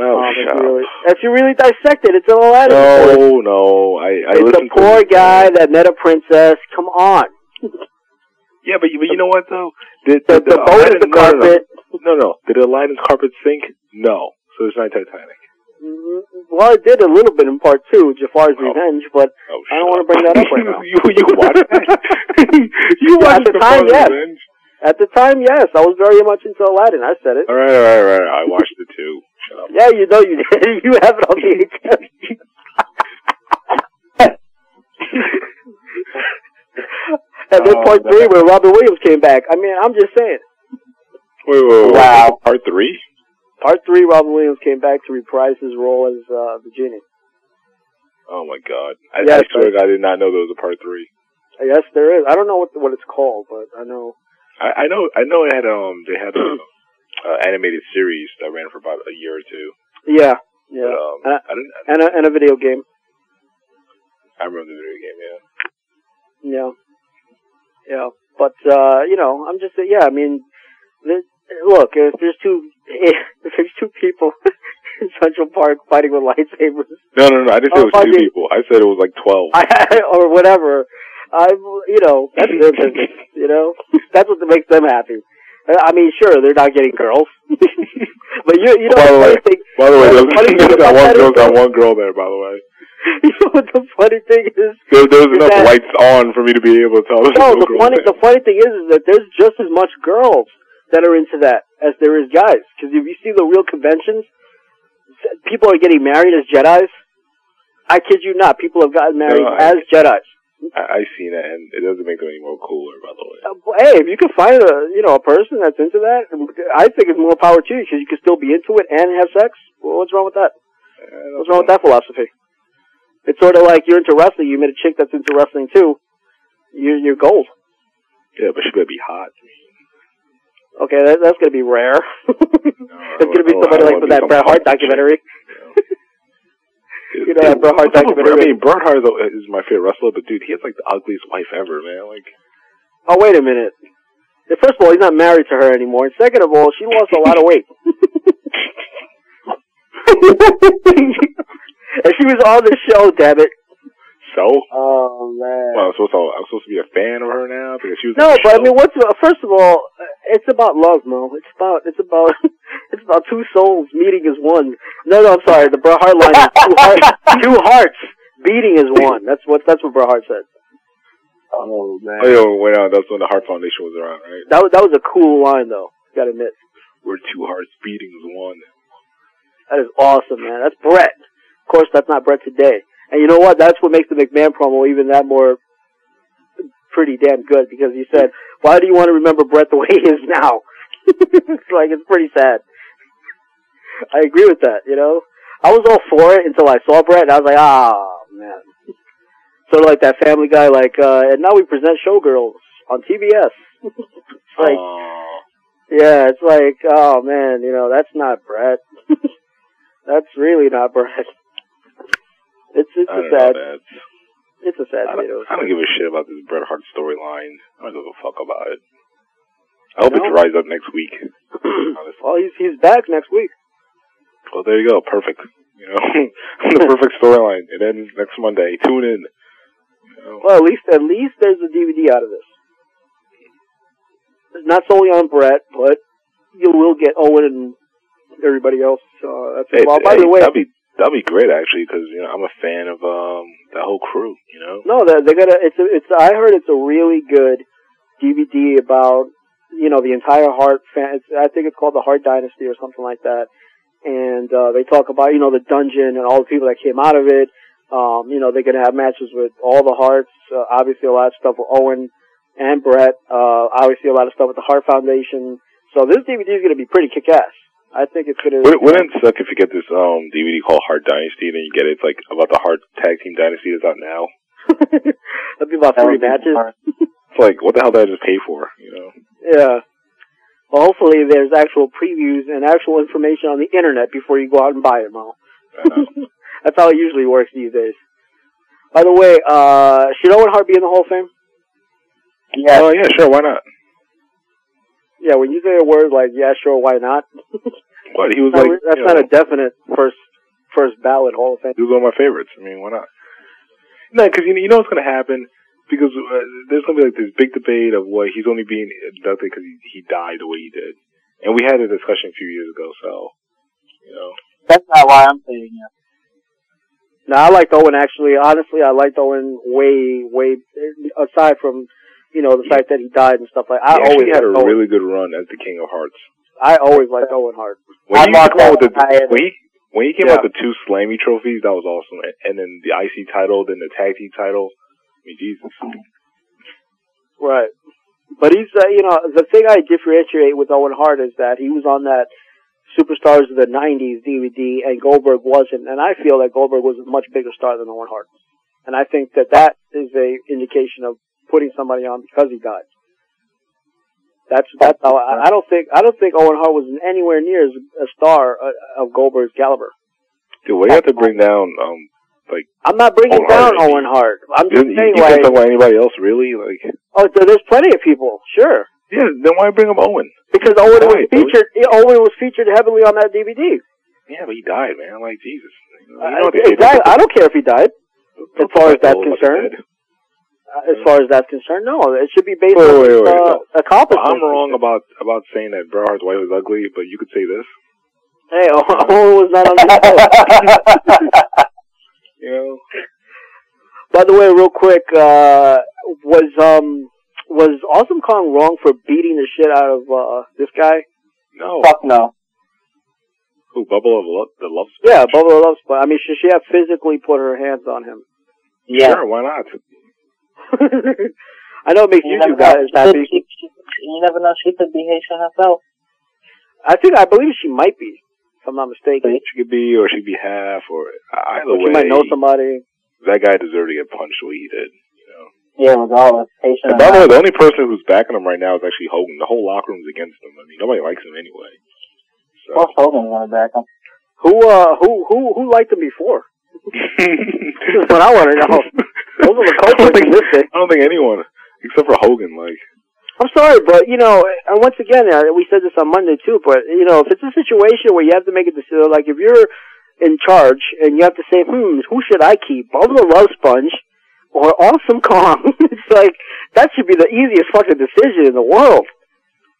Oh, Um, if, you really, if you really dissect it, it's an Aladdin story. No, no. I, I It's a poor guy that met a princess. Come on. Yeah, but, but you know what though? Did, The, did the boat is Aladdin- the no, no, no. carpet. No, no. Did Aladdin's carpet sink? No. So it's not Titanic. Mm, Well, it did a little bit in part two, Jafar's Oh. Revenge, but Oh, I don't shut wanna bring that up right now. you you watched that? you watched at the time, yes. Revenge? at the time, yes, I was very much into Aladdin. I said it. All right, all right, all right. I watched it too. Shut up. Yeah, you know you did. you have it on the VHS. And then Oh, part three where Robin Williams came back. I mean, I'm just saying. Wait, wait, wait, Wow. Part three? Part three, Robin Williams came back to reprise his role as uh, the genie. Oh my god. I, Yes, I swear I did not know there was a part three. Yes, there is. I don't know what what it's called, but I know. I, I know, I know it had, um, they had an uh, animated series that ran for about a year or two. Yeah, But, yeah, um, Uh, I didn't, and a and a video game. I remember the video game, yeah. Yeah, yeah. But uh, you know, I'm just yeah. I mean, the, look, if there's two if there's two people in Central Park fighting with lightsabers, No, no, no, I didn't say Oh, it was two people. I said it was like 12. I, or whatever, I'm you know that's their business. You know, that's what makes them happy. I mean, sure, they're not getting girls, but you you know By the way- thing. By the way, Well, there's, the there's about that one girl, that one girl there, by the way. You know what the funny thing is? There, there was Is enough that- lights on for me to be able to tell. there's No, no the funny the funny thing is, is that there's just as much girls that are into that as there is guys. Because if you see the real conventions, people are getting married as Jedi's. I kid you not. People have gotten married No, I- as Jedi's. I, I seen that, and it doesn't make them any more cooler, by the way. Uh, hey, if you can find a you know a person that's into that, I think it's more power to you because you can still be into it and have sex. Well, what's wrong with that? What's wrong with that philosophy? It's sort of like you're into wrestling. You meet a chick that's into wrestling too. You're you're gold. Yeah, but she better be hot. Okay, that, that's gonna be rare. it's gonna be somebody like from that Bret Hart documentary. Dude, You know that Bret Hart what's up with documentary? I mean, Bret Hart is my favorite wrestler, but dude, he has like the ugliest wife ever, man. Like, Oh wait a minute. First of all, he's not married to her anymore, and second of all, she lost a lot of weight. and she was on the show, damn it. so? Oh man. Well, I'm supposed to, I'm supposed to be a fan of her now because she was. No, but I mean, what's first of all, it's about love, Mo. It's about it's about it's about two souls meeting as one. No, no, I'm sorry. The Bret Hart line is two, heart, two hearts beating as one. That's what that's what Bret Hart said. Oh man. Oh, uh, that's when the Heart Foundation was around, right? That was that was a cool line, though. Got to admit, We're two hearts beating as one. that is awesome, man. That's Bret. Of course, that's not Bret today. And you know what? That's what makes the McMahon promo even that more pretty damn good because he said, "Why do you want to remember Bret the way he is now?" it's like it's pretty sad. I agree with that. You know, I was all for it until I saw Bret, and I was like, "Ah, man." Sort of like that Family Guy, like, uh, and now we present Showgirls on TBS. it's like, Aw. yeah, it's like, oh man, you know, that's not Bret. that's really not Bret. It's it's I a sad, it's a sad I don't, I don't give a shit about this Bret Hart storyline. I don't give a fuck about it. I hope it dries up next week. well, he's he's back next week. Well, there you go. Perfect. You know, the perfect storyline. It ends next Monday. Tune in. You know? Well, at least at least there's a DVD out of this. Not solely on Bret, but you will get Owen and everybody else. Uh, that's Hey, well. By hey, the way, that'd be that'd be great actually, because you know I'm a fan of um that whole crew. You know, No, they're, they're gonna. It's a, it's. I heard it's a really good DVD about you know the entire Hart fan. It's, I think it's called the Hart Dynasty or something like that. And uh, they talk about you know the dungeon and all the people that came out of it. Um, you know they're gonna have matches with all the Harts. Uh, obviously a lot of stuff with Owen and Bret. Uh, obviously a lot of stuff with the Hart Foundation. So this DVD is gonna be pretty kick-ass. I think it's gonna. Wouldn't, wouldn't it suck if you get this um DVD called Hart Dynasty and then you get it, it's like about the Hart Tag Team Dynasty that's out now? That'd be about That three matches. It's like what the hell did I just pay for? You know. Yeah. Well, hopefully there's actual previews and actual information on the internet before you go out and buy it, Mo. That's how it usually works these days. By the way, uh, should Owen Hart be in the Hall of Fame? Yeah. Oh yeah, sure. Why not? Yeah, when you say a word like "yeah, sure, why not," What he was that's like. not, that's not know, a definite first first ballot Hall of Fame. He was one of my favorites. I mean, why not? No, because you know, you know what's going to happen? Because uh, there's going to be like this big debate of what he's only being inducted because he, he died the way he did. And we had a discussion a few years ago, so, you know. That's not why I'm saying it. No, I liked Owen actually. Honestly, I liked Owen way, way aside from you know the fact that he died and stuff like. I he always had a Owen. really good run as the King of Hearts. I always liked Owen Hart. When I he came out with the, that guy in- when he, when he came Yeah. out with the two Slammy trophies, that was awesome. And, and then the IC title, then the tag team title. I mean, Jesus. Right. But he's, uh, you know, the thing I differentiate with Owen Hart is that he was on that Superstars of the 90s DVD and Goldberg wasn't. And I feel that Goldberg was a much bigger star than Owen Hart. And I think that that is a indication of putting somebody on because he died. That's that's how I, I don't think I don't think Owen Hart was anywhere near as a star uh, of Goldberg's caliber. Dude, what do you have to bring down? Um, like I'm not bringing Owen Hart, down I mean, Owen Hart. I'm just you, saying you like can't talk about anybody else, really? Like, oh, there- there's plenty of people, sure. yeah, then why bring up Owen? Because Owen was Right, featured. yeah, Owen was featured heavily on that DVD. Yeah, but he died, man. Like Jesus. You know, Uh, you know what they say, exactly. I don't care if he died. as far as that's Owen like concerned. Dead. Uh, as far as that's concerned, no, it should be based Wait, on wait, wait, uh, no. Well, accomplishments. I'm wrong about about saying that Bret wife was ugly, but you could say this. Hey, Owen was not on the show. You know, By the way, real quick, uh, was um was Awesome Kong wrong for beating the shit out of uh this guy? no. Fuck no. Who Bubble of Lo- the Love? Sponge? Yeah, Bubba Loves. But I mean, should she have physically put her hands on him? Yeah. Sure, why not? I know it makes You you two guys know. happy. She, she, you never know. She could be Haitian herself. I think I believe she might be, if I'm not mistaken. She could be, or she'd be half, or either Or she way. might know somebody. That guy deserved to get punched the way he did. You know. Yeah, regardless. Haitian And or by the way, the only person who's backing him right now is actually Hogan. The whole locker room's against him. I mean, nobody likes him anyway. So. Hulk Hogan's gonna back him. Who uh who who who liked him before? That's what I want to know. Those are the I don't culprits think- in this thing. I don't think anyone, except for Hogan, like. I'm sorry, but you know, and once again, uh, we said this on Monday too. But you know, if it's a situation where you have to make a decision, like if you're in charge and you have to say, "Hmm, who should I keep? Bubba the Love Sponge or Awesome Kong?" it's like that should be the easiest fucking decision in the world.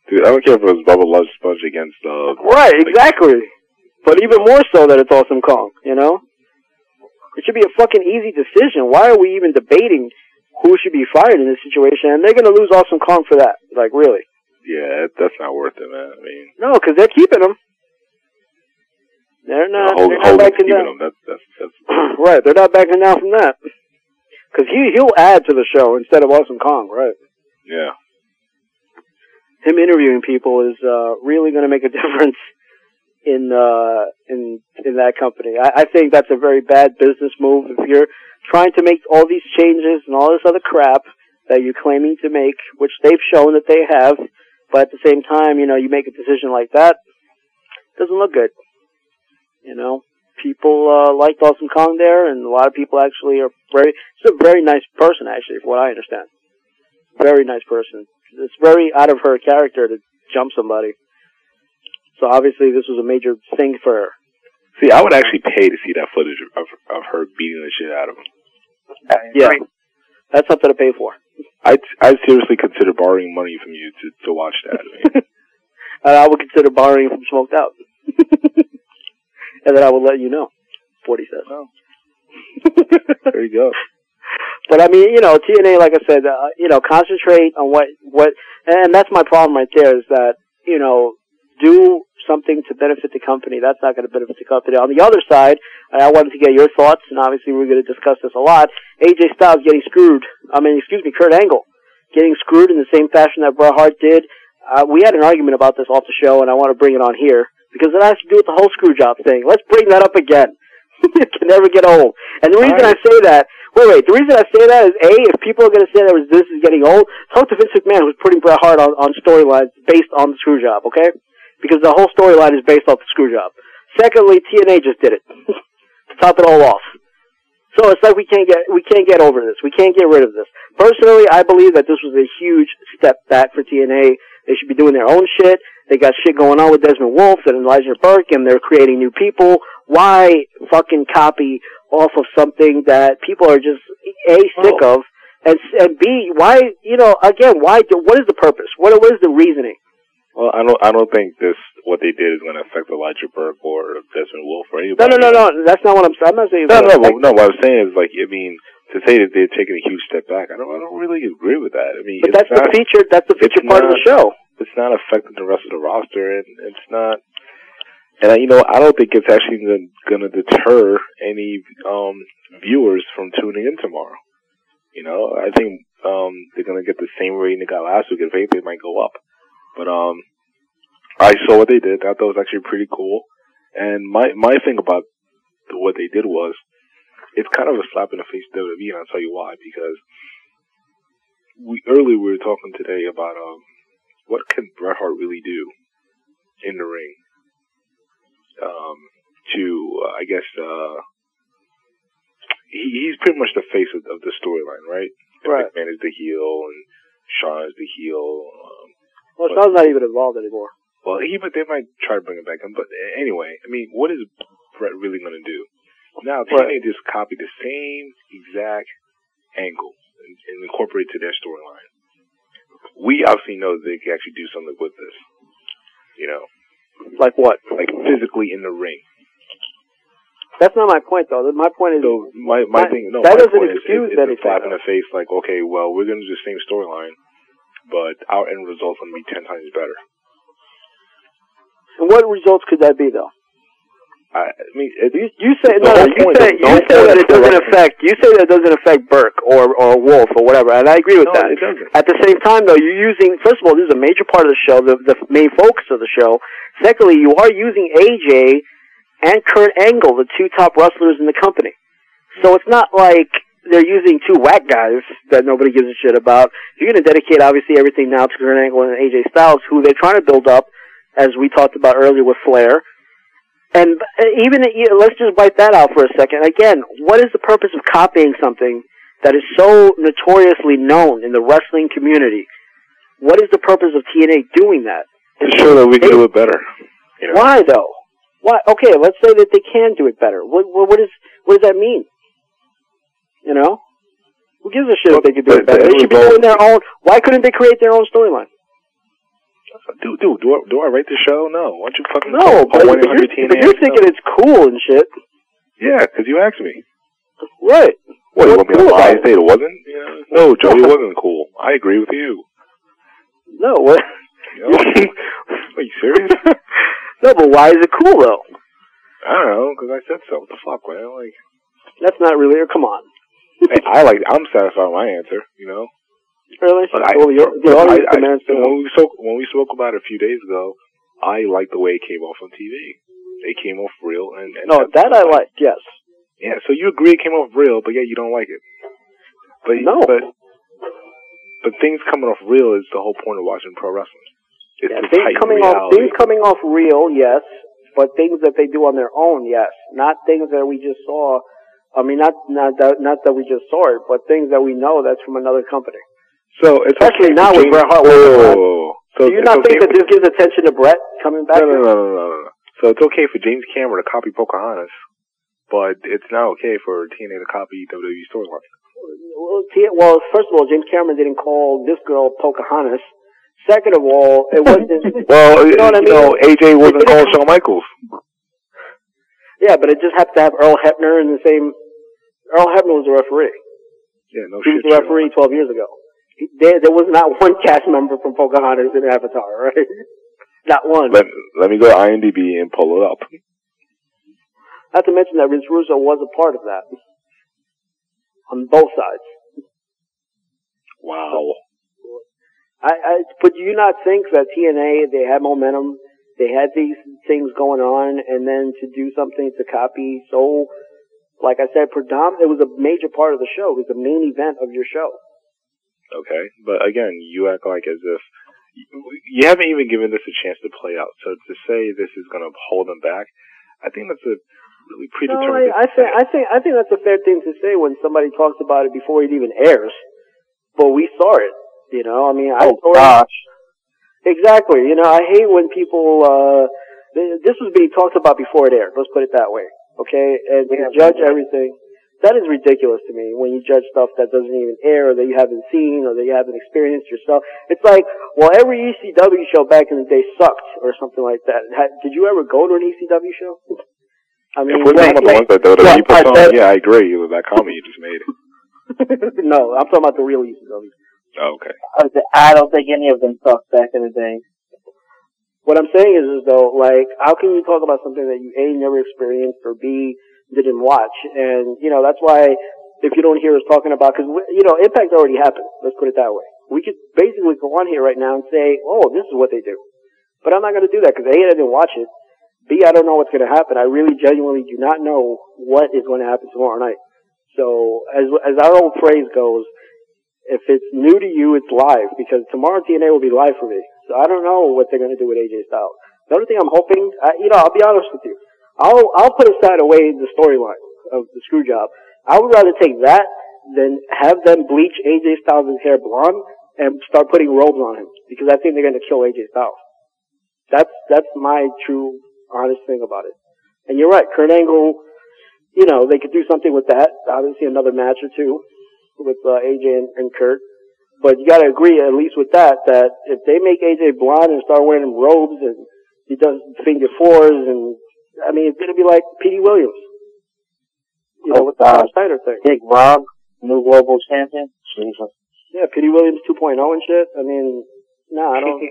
Dude, I don't care if it was Bubba Love Sponge against, uh, Right, exactly. But even more so that it's Awesome Kong. You know, it should be a fucking easy decision. Why are we even debating who should be fired in this situation? And they're gonna lose Awesome Kong for that. Like, really? yeah, that's not worth it, man. I mean, No, because they're keeping him. They're not. Hogan, they're not backing down. him. That's, that's, that's, right, they're not backing down from that. Because he he'll add to the show instead of Awesome Kong. Right. yeah. Him interviewing people is uh, really going to make a difference in uh, in in that company. I, I think that's a very bad business move. If you're trying to make all these changes and all this other crap that you're claiming to make, which they've shown that they have, but at the same time, you know, you make a decision like that, doesn't look good. You know, people uh, liked Awesome Kong there, and a lot of people actually are very. She's a very nice person, actually, from what I understand. Very nice person. It's very out of her character to jump somebody. So obviously, this was a major thing for her. See, I would actually pay to see that footage of of her beating the shit out of him. Yeah, that's something to pay for. I'd I'd seriously consider borrowing money from you to to watch that. I And I would consider borrowing from Smoked Out. and then I would let you know. Forty cents. there you go. But I mean, you know, TNA, like I said, uh, you know, concentrate on what what, and that's my problem right there is that you know, do something to benefit the company. That's not going to benefit the company. On the other side, and I wanted to get your thoughts, and obviously we're going to discuss this a lot. AJ Styles getting screwed. I mean, excuse me, Kurt Angle getting screwed in the same fashion that Bret Hart did. Uh, we had an argument about this off the show, and I want to bring it on here because it has to do with the whole screw job thing. Let's bring that up again. it can never get old. And the reason I say that, wait, wait, the reason I say that is A, if people are going to say that this is getting old, talk to Vince McMahon who's putting Bret Hart on, on storylines based on the screw job, okay? Because the whole storyline is based off the screw job. Secondly, TNA just did it. to top it all off. So it's like we can't get, we can't get over this. We can't get rid of this. Personally, I believe that this was a huge step back for TNA. They should be doing their own shit. They got shit going on with Desmond Wolfe and Elijah Burke and they're creating new people. Why fucking copy off of something that people are just A, sick Oh. of and, and B, why, you know, again, why, do, what is the purpose? What, what is the reasoning? Well, I don't I don't think this what they did is going to affect Elijah Burke or Desmond Wolfe or anybody. no, no, no, no. that's not what I'm saying. I'm not saying No, no, gonna but, affect- no. What I'm saying is like, I mean, to say that they're taking a huge step back, I don't, I don't really agree with that. I mean, but that's the not, feature, that's the feature part of the show. it's not affecting the rest of the roster, and it's not. And you know, I don't think it's actually going to deter any um viewers from tuning in tomorrow. You know, I think um they're gonna get the same rating they got last week. If anything, they might go up. But um, I saw what they did. I thought it was actually pretty cool. And my my thing about what they did was, it's kind of a slap in the face to WWE, and I'll tell you why. Because we earlier we were talking today about um what can Bret Hart really do in the ring um to uh, I guess uh he, he's pretty much the face of, of the storyline, right? Right. McMahon is the heel and Shawn is the heel. Um, Well, But- Shawn's not even involved anymore. well, he but they might try to bring him back in. But anyway, I mean, what is Bret really going to do? Now, TNA Right. just copied the same exact angle and, and incorporate it to their storyline. We obviously know that they can actually do something with this. You know, Like what? like physically in the ring. That's not my point, though. My point is, So my my That- thing, no, that my doesn't point excuse it's, it's a anything, slap in the face. Like, okay, well, we're going to do the same storyline, but our end result's going to be ten times better. and what results could that be, though? I, mean, it, You, you say no. You say you say that it doesn't affect. You say that it doesn't affect Burke or or Wolfe or whatever, and I agree with no, that. it doesn't. At the same time, though, you're using. First of all, this is a major part of the show, the the main focus of the show. Secondly, you are using AJ and Kurt Angle, the two top wrestlers in the company. So it's not like they're using two whack guys that nobody gives a shit about. You're going to dedicate obviously everything now to Kurt Angle and AJ Styles, who they're trying to build up, as we talked about earlier with Flair. And uh, even let's just wipe that out for a second. Again, what is the purpose of copying something that is so notoriously known in the wrestling community? What is the purpose of TNA doing that? to show that we can do it better. You know? Why though? Why? Okay, let's say that they can do it better. What, what, what is what does that mean? You know, who gives a shit if they could do it better? They should be doing their own. Why couldn't they create their own storyline? Dude, dude, do I, do I write the show? No. Why don't you fucking No, but, but you're, but you're thinking it's cool and shit, Yeah, because you asked me. right? What, you want me to lie and say it wasn't? Yeah. No, Joey, wasn't cool. I agree with you. No, what? You know? Are you serious? no, but why is it cool though? I don't know, because I said so. What the fuck, man? Like, That's not really. Or come on, I like, I'm satisfied with my answer, you know? really? But I, well, the, the I, audience I, demands to when we spoke, when we spoke about it a few days ago, I like the way it came off on TV. It came off real, and, and No, that I like. Yes. Yeah, so you agree it came off real, but yeah, you don't like it. But No. but but things coming off real is the whole point of watching pro wrestling. It's Yeah, things coming off things coming off real, yes, but things that they do on their own, yes, not things that we just saw. I mean, not not that not that we just saw it, but things that we know that's from another company. So it's Especially okay now with Bret Hart Whoa. So do you not think that this gives attention to Bret coming back? No, no, no, no, no, no, no. So it's okay for James Cameron to copy Pocahontas, but it's not okay for TNA to copy WWE storyline. Well, well, first of all, James Cameron didn't call this girl Pocahontas. Second of all, it wasn't. Well, You know what I mean? AJ wasn't called Shawn Michaels. yeah, but it just happened to have Earl Hebner in the same. Earl Hebner was the referee. Yeah, no He was shit. the Shawn. referee 12 years ago. He- There, there was not one cast member from Pocahontas in Avatar, right? Not one. Let, let me go to IMDb and pull it up. Not to mention that Vince Russo was a part of that. On both sides. Wow. I, I, but do you not think that TNA, they had momentum, they had these things going on, and then to do something to copy so, like I said, predominant, it was a major part of the show, it was the main event of your show. Okay, but again, you act like as if you haven't even given this a chance to play out. So to say this is going to hold them back, I think that's a really No, predetermined. I, I think, I think, I think that's a fair thing to say when somebody talks about it before it even airs. But we saw it, you know, I mean, I Oh saw it. gosh. Exactly. You know, I hate when people. uh This was being talked about before it aired. Let's put it that way. Okay, and to judge everything. That is ridiculous to me when you judge stuff that doesn't even air or that you haven't seen or that you haven't experienced yourself. It's like, well, every ECW show back in the day sucked or something like that. Did you ever go to an ECW show? I mean, if we're talking about the ones that WWE yeah, puts I on, yeah, I agree with that comment you just made. no, I'm talking about the real ECW. Oh, okay. I don't think any of them sucked back in the day. What I'm saying is, is though, like, how can you talk about something that you A never experienced or B didn't watch? And you know, that's why if you don't hear us talking about, because you know, Impact already happened. Let's put it that way. We could basically go on here right now and say, "Oh, this is what they do," but I'm not going to do that because a, I didn't watch it. B, I don't know what's going to happen. I really genuinely do not know what is going to happen tomorrow night. So, as as our old phrase goes, if it's new to you, it's live because tomorrow TNA will be live for me. So I don't know what they're going to do with AJ Styles. The only thing I'm hoping, I, you know, I'll be honest with you. I'll I'll put aside away the storyline of the screw job. I would rather take that than have them bleach AJ Styles' hair blonde and start putting robes on him because I think they're going to kill AJ Styles. That's that's my true honest thing about it. And you're right, Kurt Angle. You know, they could do something with that. Obviously, another match or two with uh, AJ and, and Kurt. But you got to agree, at least with that, that if they make AJ blonde and start wearing him robes and he does figure fours and I mean, it's going to be like Petey Williams. You know, Oh, with the oh, God. Scott Steiner thing. Big Rob, new global champion. Jesus. Yeah, Petey Williams 2.0 and shit. I mean, no, I don't.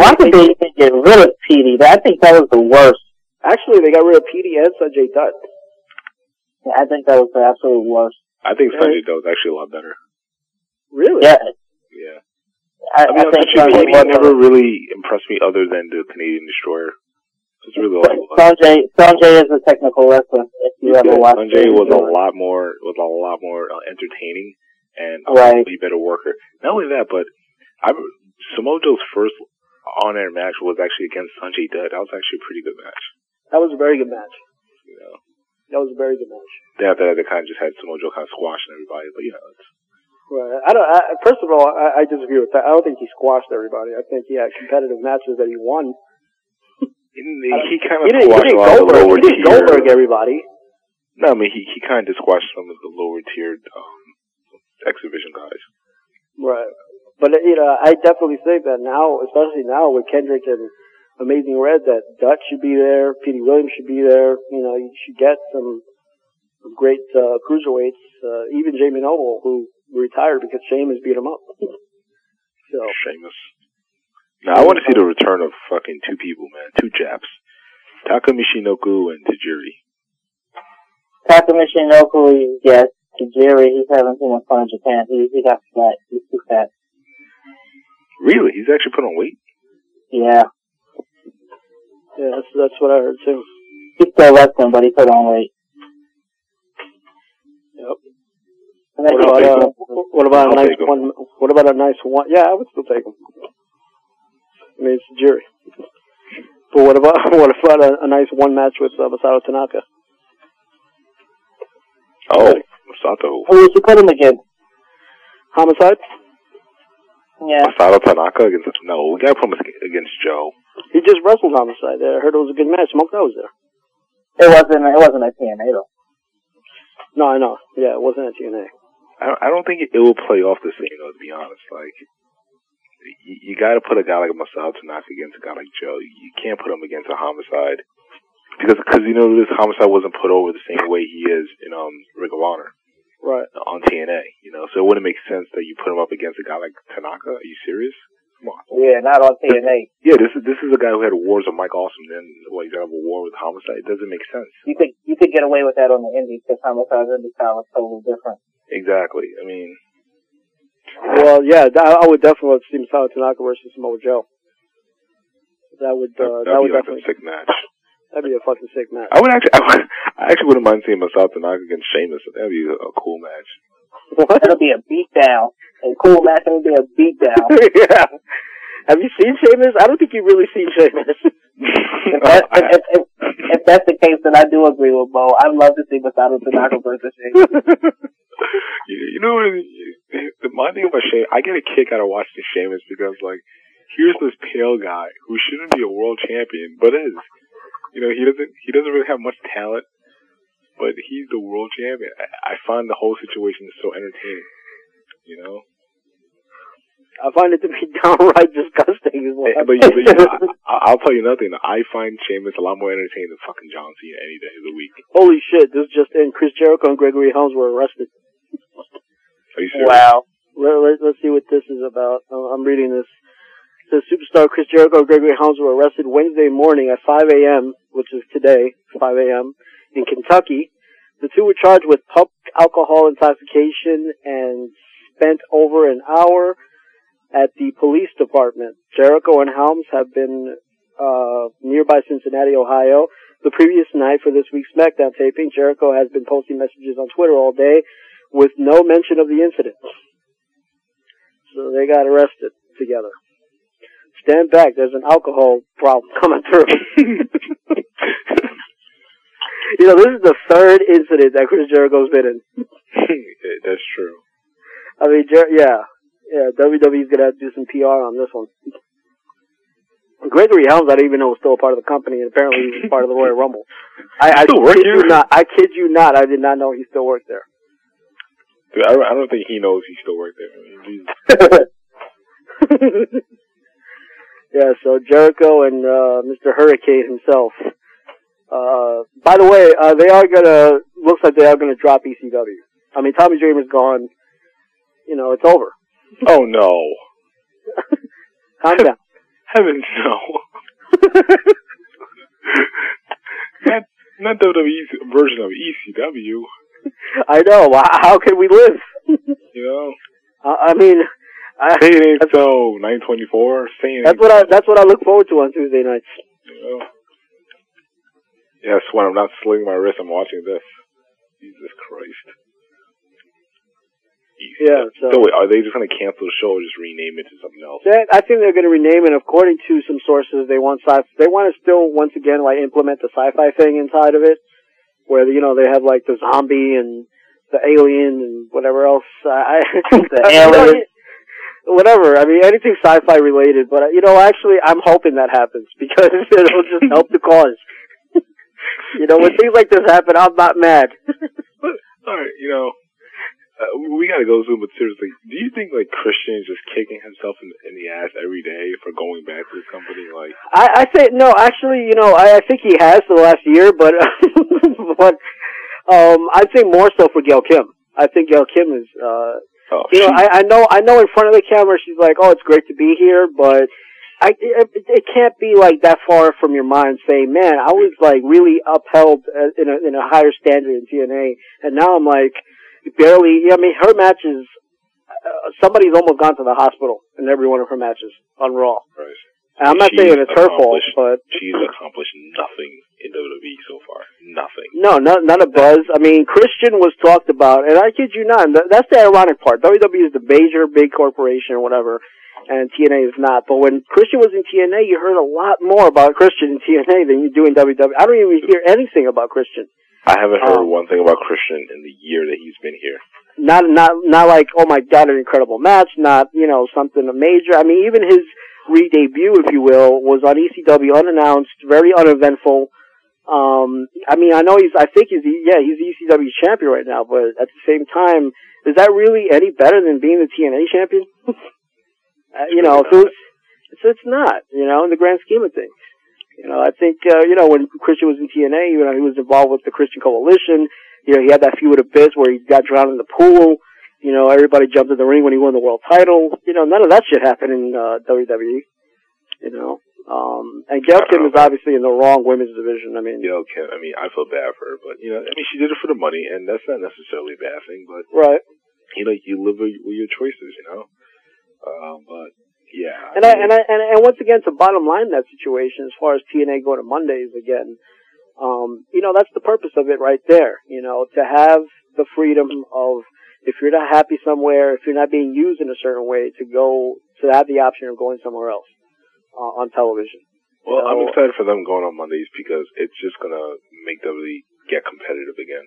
Why did they even get rid of Petey? I think that was the worst. Actually, they got rid of Petey and Sanjay Dutt. I think that was the absolute worst. I think Yeah. Sanjay Dutt is actually a lot better. Really? Yeah, Yeah. I, I mean, I think Sanjay Sanjay never really impressed me other than the Canadian Destroyer. It's really all it. Sanjay, Sanjay is a technical wrestler. If you He's ever good. watched Sanjay was a lot more was a lot more uh, entertaining and a Right. better worker. Not only that, but I Samoa Joe's first on air match was actually against Sanjay Dutt. That was actually a pretty good match. That was a very good match. You know, That was a very good match. they after that they kind of just had Samoa Joe kind of squashing everybody, but you know, it's, Right. I don't. I, first of all, I, I disagree with that. I don't think he squashed everybody. I think he had competitive matches that he won. he, he kind He of didn't. Squashed a didn't lot of the Goldberg. lower He didn't tier. Goldberg everybody. No, I mean he he kind of squashed some of the lower tiered um, exhibition guys. Right. But you know, I definitely think that now, especially now with Kendrick and Amazing Red, that Dutt should be there, Petey Williams should be there. You know, you should get some some great uh, cruiserweights, uh, even Jamie Noble, who retired because Sheamus beat him up. so Sheamus. Now I want to see the return of fucking two people, man, two Japs, Taka Michinoku and Tajiri. Taka Michinoku, yes. Tajiri, he's having too much fun in Japan. He, he got fat. He's too fat. Really, he's actually put on weight. Yeah. yeah, that's that's what I heard too. He's still wrestling, but he put on weight. Yep. And then What about uh, what about a I'll nice one? What about a nice one? Yeah, I would still take him. I mean, it's Tajiri. But what about what about a, a nice one match with uh, Masato Tanaka? Oh, Masato. Who would you put him against? Homicide? Yeah. Masato Tanaka against no, we gotta put him against Joe. He just wrestled Homicide. I heard it was a good match. Smoke that was there. It wasn't, it wasn't a TNA though. No, I know. Yeah, it wasn't at TNA. I don't, I don't think it will play off the same though. To be honest, like you, you got to put a guy like Masato Tanaka against a guy like Joe. You can't put him against a Homicide because because you know this Homicide wasn't put over the same way he is in um Ring of Honor Right. on TNA. You know, so it wouldn't make sense that you put him up against a guy like Tanaka. Are you serious? Come on. Yeah, not on TNA. Yeah, this is this is a guy who had wars with Mike Awesome. Then what? He's gonna have a war with Homicide. It doesn't make sense. You could, you could get away with that on the Indies because Homicide's Indie style is totally different. Exactly. I mean, Well, yeah, I would definitely love to see Masato Tanaka versus Samoa Joe. That would that, uh, that'd that be would like a sick match. that'd be a fucking sick match. I would actually, I, would, I actually wouldn't mind seeing Masato Tanaka against Sheamus. That'd be a, a cool match. What? It'll be a beatdown. A cool match, it'll be a beatdown. yeah. Have you seen Sheamus? I don't think you've really seen Sheamus. If, that, if, if, if, that's the case, then I do agree with Bo. I'd love to see Masato Tanaka versus Sheamus. you, know, the my thing about Sheamus, I get a kick out of watching Sheamus because, like, here's this pale guy who shouldn't be a world champion, but is. You know, he doesn't, he doesn't really have much talent, but he's the world champion. I, I find the whole situation so entertaining. You know? I find it to be downright disgusting. Is what I'm but you, but you, saying. I, I'll tell you nothing. I find Sheamus a lot more entertaining than fucking John Cena any day of the week. Holy shit! This just in: Chris Jericho and Gregory Helms were arrested. Are you serious? wow. Let, let, let's see what this is about. I'm reading this. It says superstar Chris Jericho and Gregory Helms were arrested Wednesday morning at 5 a.m., which is today, 5 a.m., in Kentucky. The two were charged with public alcohol intoxication and spent over an hour at the police department. Jericho and Helms have been uh, nearby Cincinnati, Ohio. The previous night for this week's SmackDown taping, Jericho has been posting messages on Twitter all day with no mention of the incident. So they got arrested together. Stand back, there's an alcohol problem coming through. you know, this is the third incident that Chris Jericho's been in. That's true. I mean, Jer- yeah, yeah, WWE's gonna have to do some PR on this one. Gregory Helms, I didn't even know was still a part of the company, and apparently he was part of the Royal Rumble. I, I Still work kid here? you not. I kid you not. I did not know he still worked there. Dude, I, don't, I don't think he knows he still worked there. I mean, Jesus. yeah, so Jericho and uh, Mr. Hurricane himself. Uh, by the way, uh, they are gonna. Looks like they are gonna drop ECW. I mean, Tommy Dreamer's gone. You know, it's over. Oh no. Calm down. Heavens no. not, not WWE's version of ECW, I know. How can we live? you know? I I mean, I, Say it ain't so, 924, saying that's what I that's what I look forward to on Tuesday nights. You know? Yes, when I'm not slinging my wrist, I'm watching this. Jesus Christ. Yeah, so- so wait, are they just gonna cancel the show or just rename it to something else? That, I think they're going to rename it. According to some sources, they want sci. They want to still once again like implement the sci-fi thing inside of it, where you know they have like the zombie and the alien and whatever else. I, The I- you know, alien. whatever. I mean, anything sci-fi related. But uh, you know, actually, I'm hoping that happens because it'll just help the cause. you know, when things like this happen, I'm not mad. Alright, you know, uh, we gotta go soon, but seriously, do you think like Christian is just kicking himself in, in the ass every day for going back to his company? Like, I, I say no. Actually, you know, I, I think he has for the last year, but but um, I'd say more so for Gail Kim. I think Gail Kim is, uh, oh, you know, I, I know, I know in front of the camera she's like, oh, it's great to be here, but I, it, it can't be like that far from your mind saying, man, I was like really upheld uh, in a, in a higher standard in TNA, and now I'm like barely, I mean, her matches, uh, somebody's almost gone to the hospital in every one of her matches on Raw. Christ. And I'm not She's saying it's her fault, but she's accomplished nothing in WWE so far. Nothing. No, not not a buzz. I mean, Christian was talked about, and I kid you not. That's the ironic part. WWE is the major big corporation or whatever, and TNA is not. But when Christian was in TNA, you heard a lot more about Christian in TNA than you do in WWE. I don't even hear anything about Christian. I haven't heard Um, one thing about Christian in the year that he's been here. Not not not like oh my god, an incredible match. Not you know something major. I mean, even his re-debut, if you will, was on ECW unannounced, very uneventful. Um, I mean, I know he's, I think he's, yeah, he's the ECW champion right now, but at the same time, is that really any better than being the TNA champion? uh, you know, so it's, it's, it's not, you know, in the grand scheme of things. You know, I think, uh, you know, when Christian was in TNA, you know, he was involved with the Christian Coalition. You know, he had that feud with Abyss where he got drowned in the pool. You know, everybody jumped in the ring when he won the world title. You know, none of that shit happened in, uh, WWE. You know, um, and Gail Kim is obviously in the wrong women's division. I mean, You know, Kim, I mean, I feel bad for her, but, you know, I mean, she did it for the money, and that's not necessarily a bad thing, but, right. you know, you live with, your choices, you know? Um, but, yeah. And I, and I, and, and once again, to bottom line that situation, as far as TNA going to Mondays again, um, you know, that's the purpose of it right there. You know, to have the freedom of, if you're not happy somewhere, if you're not being used in a certain way, to go, to have the option of going somewhere else, uh, on television. Well, I'm excited for them going on Mondays because it's just gonna make WWE get competitive again.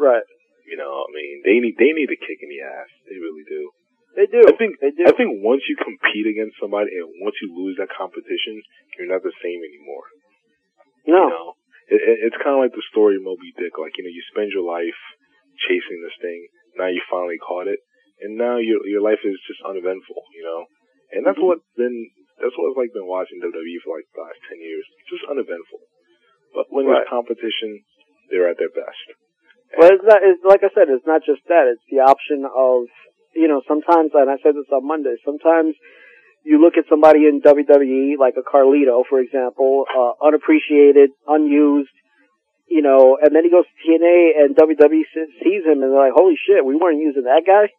Right. You know, I mean, they need they need a kick in the ass. They really do. They do. I think they do. I think once you compete against somebody and once you lose that competition, you're not the same anymore. no. You know, it, it, it's kind of like the story of Moby Dick. Like you know, you spend your life chasing this thing. Now you finally caught it, and now your your life is just uneventful. You know, and that's Mhm. what's been that's what it's like been watching WWE for like the last ten years. Just uneventful. But when Right. there's competition, they're at their best. Well, it's not. It's like I said. It's not just that. It's the option of, you know, sometimes, and I said this on Monday. Sometimes you look at somebody in WWE, like a Carlito, for example, uh, unappreciated, unused, you know, and then he goes to TNA and WWE sees him and they're like, holy shit, we weren't using that guy.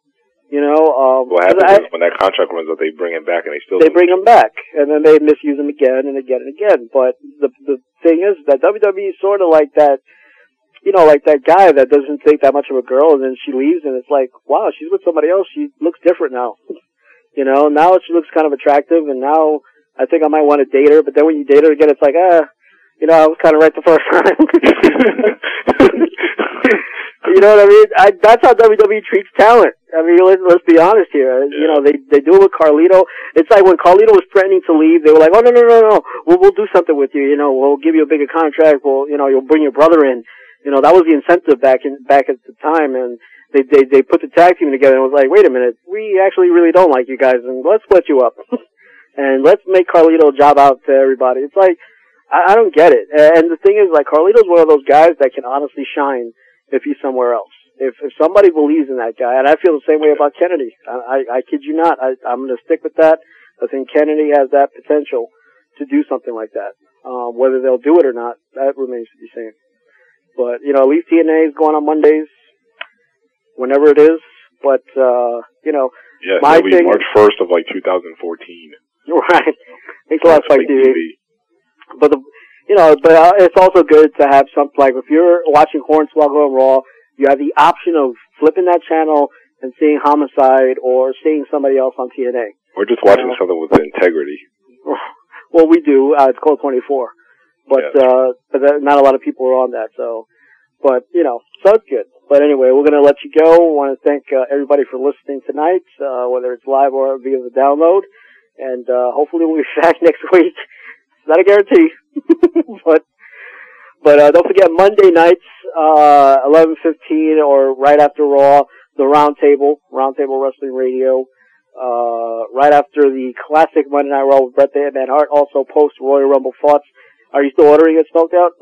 You know, um, What happens I- is when that contract runs out, they bring him back and they still they bring him back, and then they misuse him again and again and again. But the the thing is that WWE is sort of like that, you know, like that guy that doesn't think that much of a girl, and then she leaves, and it's like, wow, she's with somebody else. She looks different now. you know, now she looks kind of attractive, and now I think I might want to date her. But then when you date her again, it's like, ah, you know, I was kind of right the first time. you know what I mean? I, that's how WWE treats talent. I mean, let, let's be honest here. You know, they they do it with Carlito. It's like when Carlito was threatening to leave, they were like, "Oh no, no, no, no, we'll we'll do something with you. You know, we'll give you a bigger contract. We'll, you know, you'll bring your brother in. You know, that was the incentive back in back at the time, and they they they put the tag team together and was like, wait a minute, we actually really don't like you guys, and let's split you up, and let's make Carlito job out to everybody. It's like I, I don't get it. And the thing is, like Carlito's one of those guys that can honestly shine if he's somewhere else. If if somebody believes in that guy, and I feel the same way about Kennedy. I I, I kid you not. I I'm going to stick with that. I think Kennedy has that potential to do something like that. Um, whether they'll do it or not, that remains to be seen. But you know, at least TNA is going on Mondays, whenever it is. But uh, you know, yeah, my be thing- March 1st of like 2014. right. Makes a lot of Spike Spike TV. but the you know, but uh, it's also good to have something like if you're watching Hornswoggle and Raw, you have the option of flipping that channel and seeing Homicide or seeing somebody else on TNA. Or just watching Yeah. something with integrity. well, we do. Uh, it's called 24, but Yeah. uh, but not a lot of people are on that. So, but you know, so it's good. But anyway, we're gonna let you go. I Want to thank uh, everybody for listening tonight, uh, whether it's live or via the download, and uh, hopefully we'll be back next week. It's not a guarantee, but but uh, don't forget Monday nights, uh, 11:15 or right after Raw, the Roundtable, Roundtable Wrestling Radio. Uh, right after the classic Monday Night Raw with Bret the Hitman Hart, also post Royal Rumble thoughts. Are you still ordering it, Smoked Out?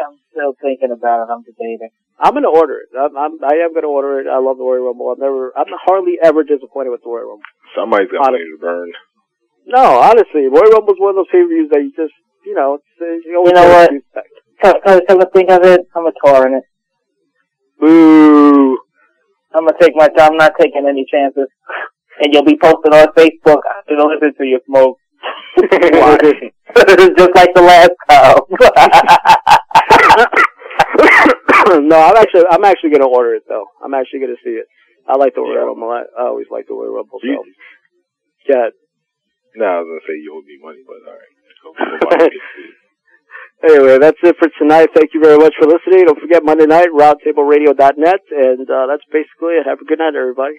I'm still thinking about it. I'm debating. I'm gonna order it. I'm, I'm I am gonna order it. I love the Royal Rumble. I'm never, I'm hardly ever disappointed with the Royal Rumble. Somebody's got money to burn. No, honestly, Royal Rumble's one of those pay-per-views that you just, you know, it's, you, You know what? you expect. Come, come, come to think of it, I'm a touring it. Boo. I'm gonna take my time. I'm not taking any chances. And you'll be posted on Facebook after the listen to your smoke. Just like the last time. no, I'm actually, I'm actually gonna order it though. I'm actually gonna see it. I like the Royal Rumble. I, I always like the Royal Rumble. So, yeah. No, I was gonna say you owe me money, but all right. Go- go buy it. Anyway, that's it for tonight. Thank you very much for listening. Don't forget Monday night, roundtableradio.net, and uh, that's basically it. Have a good night, everybody.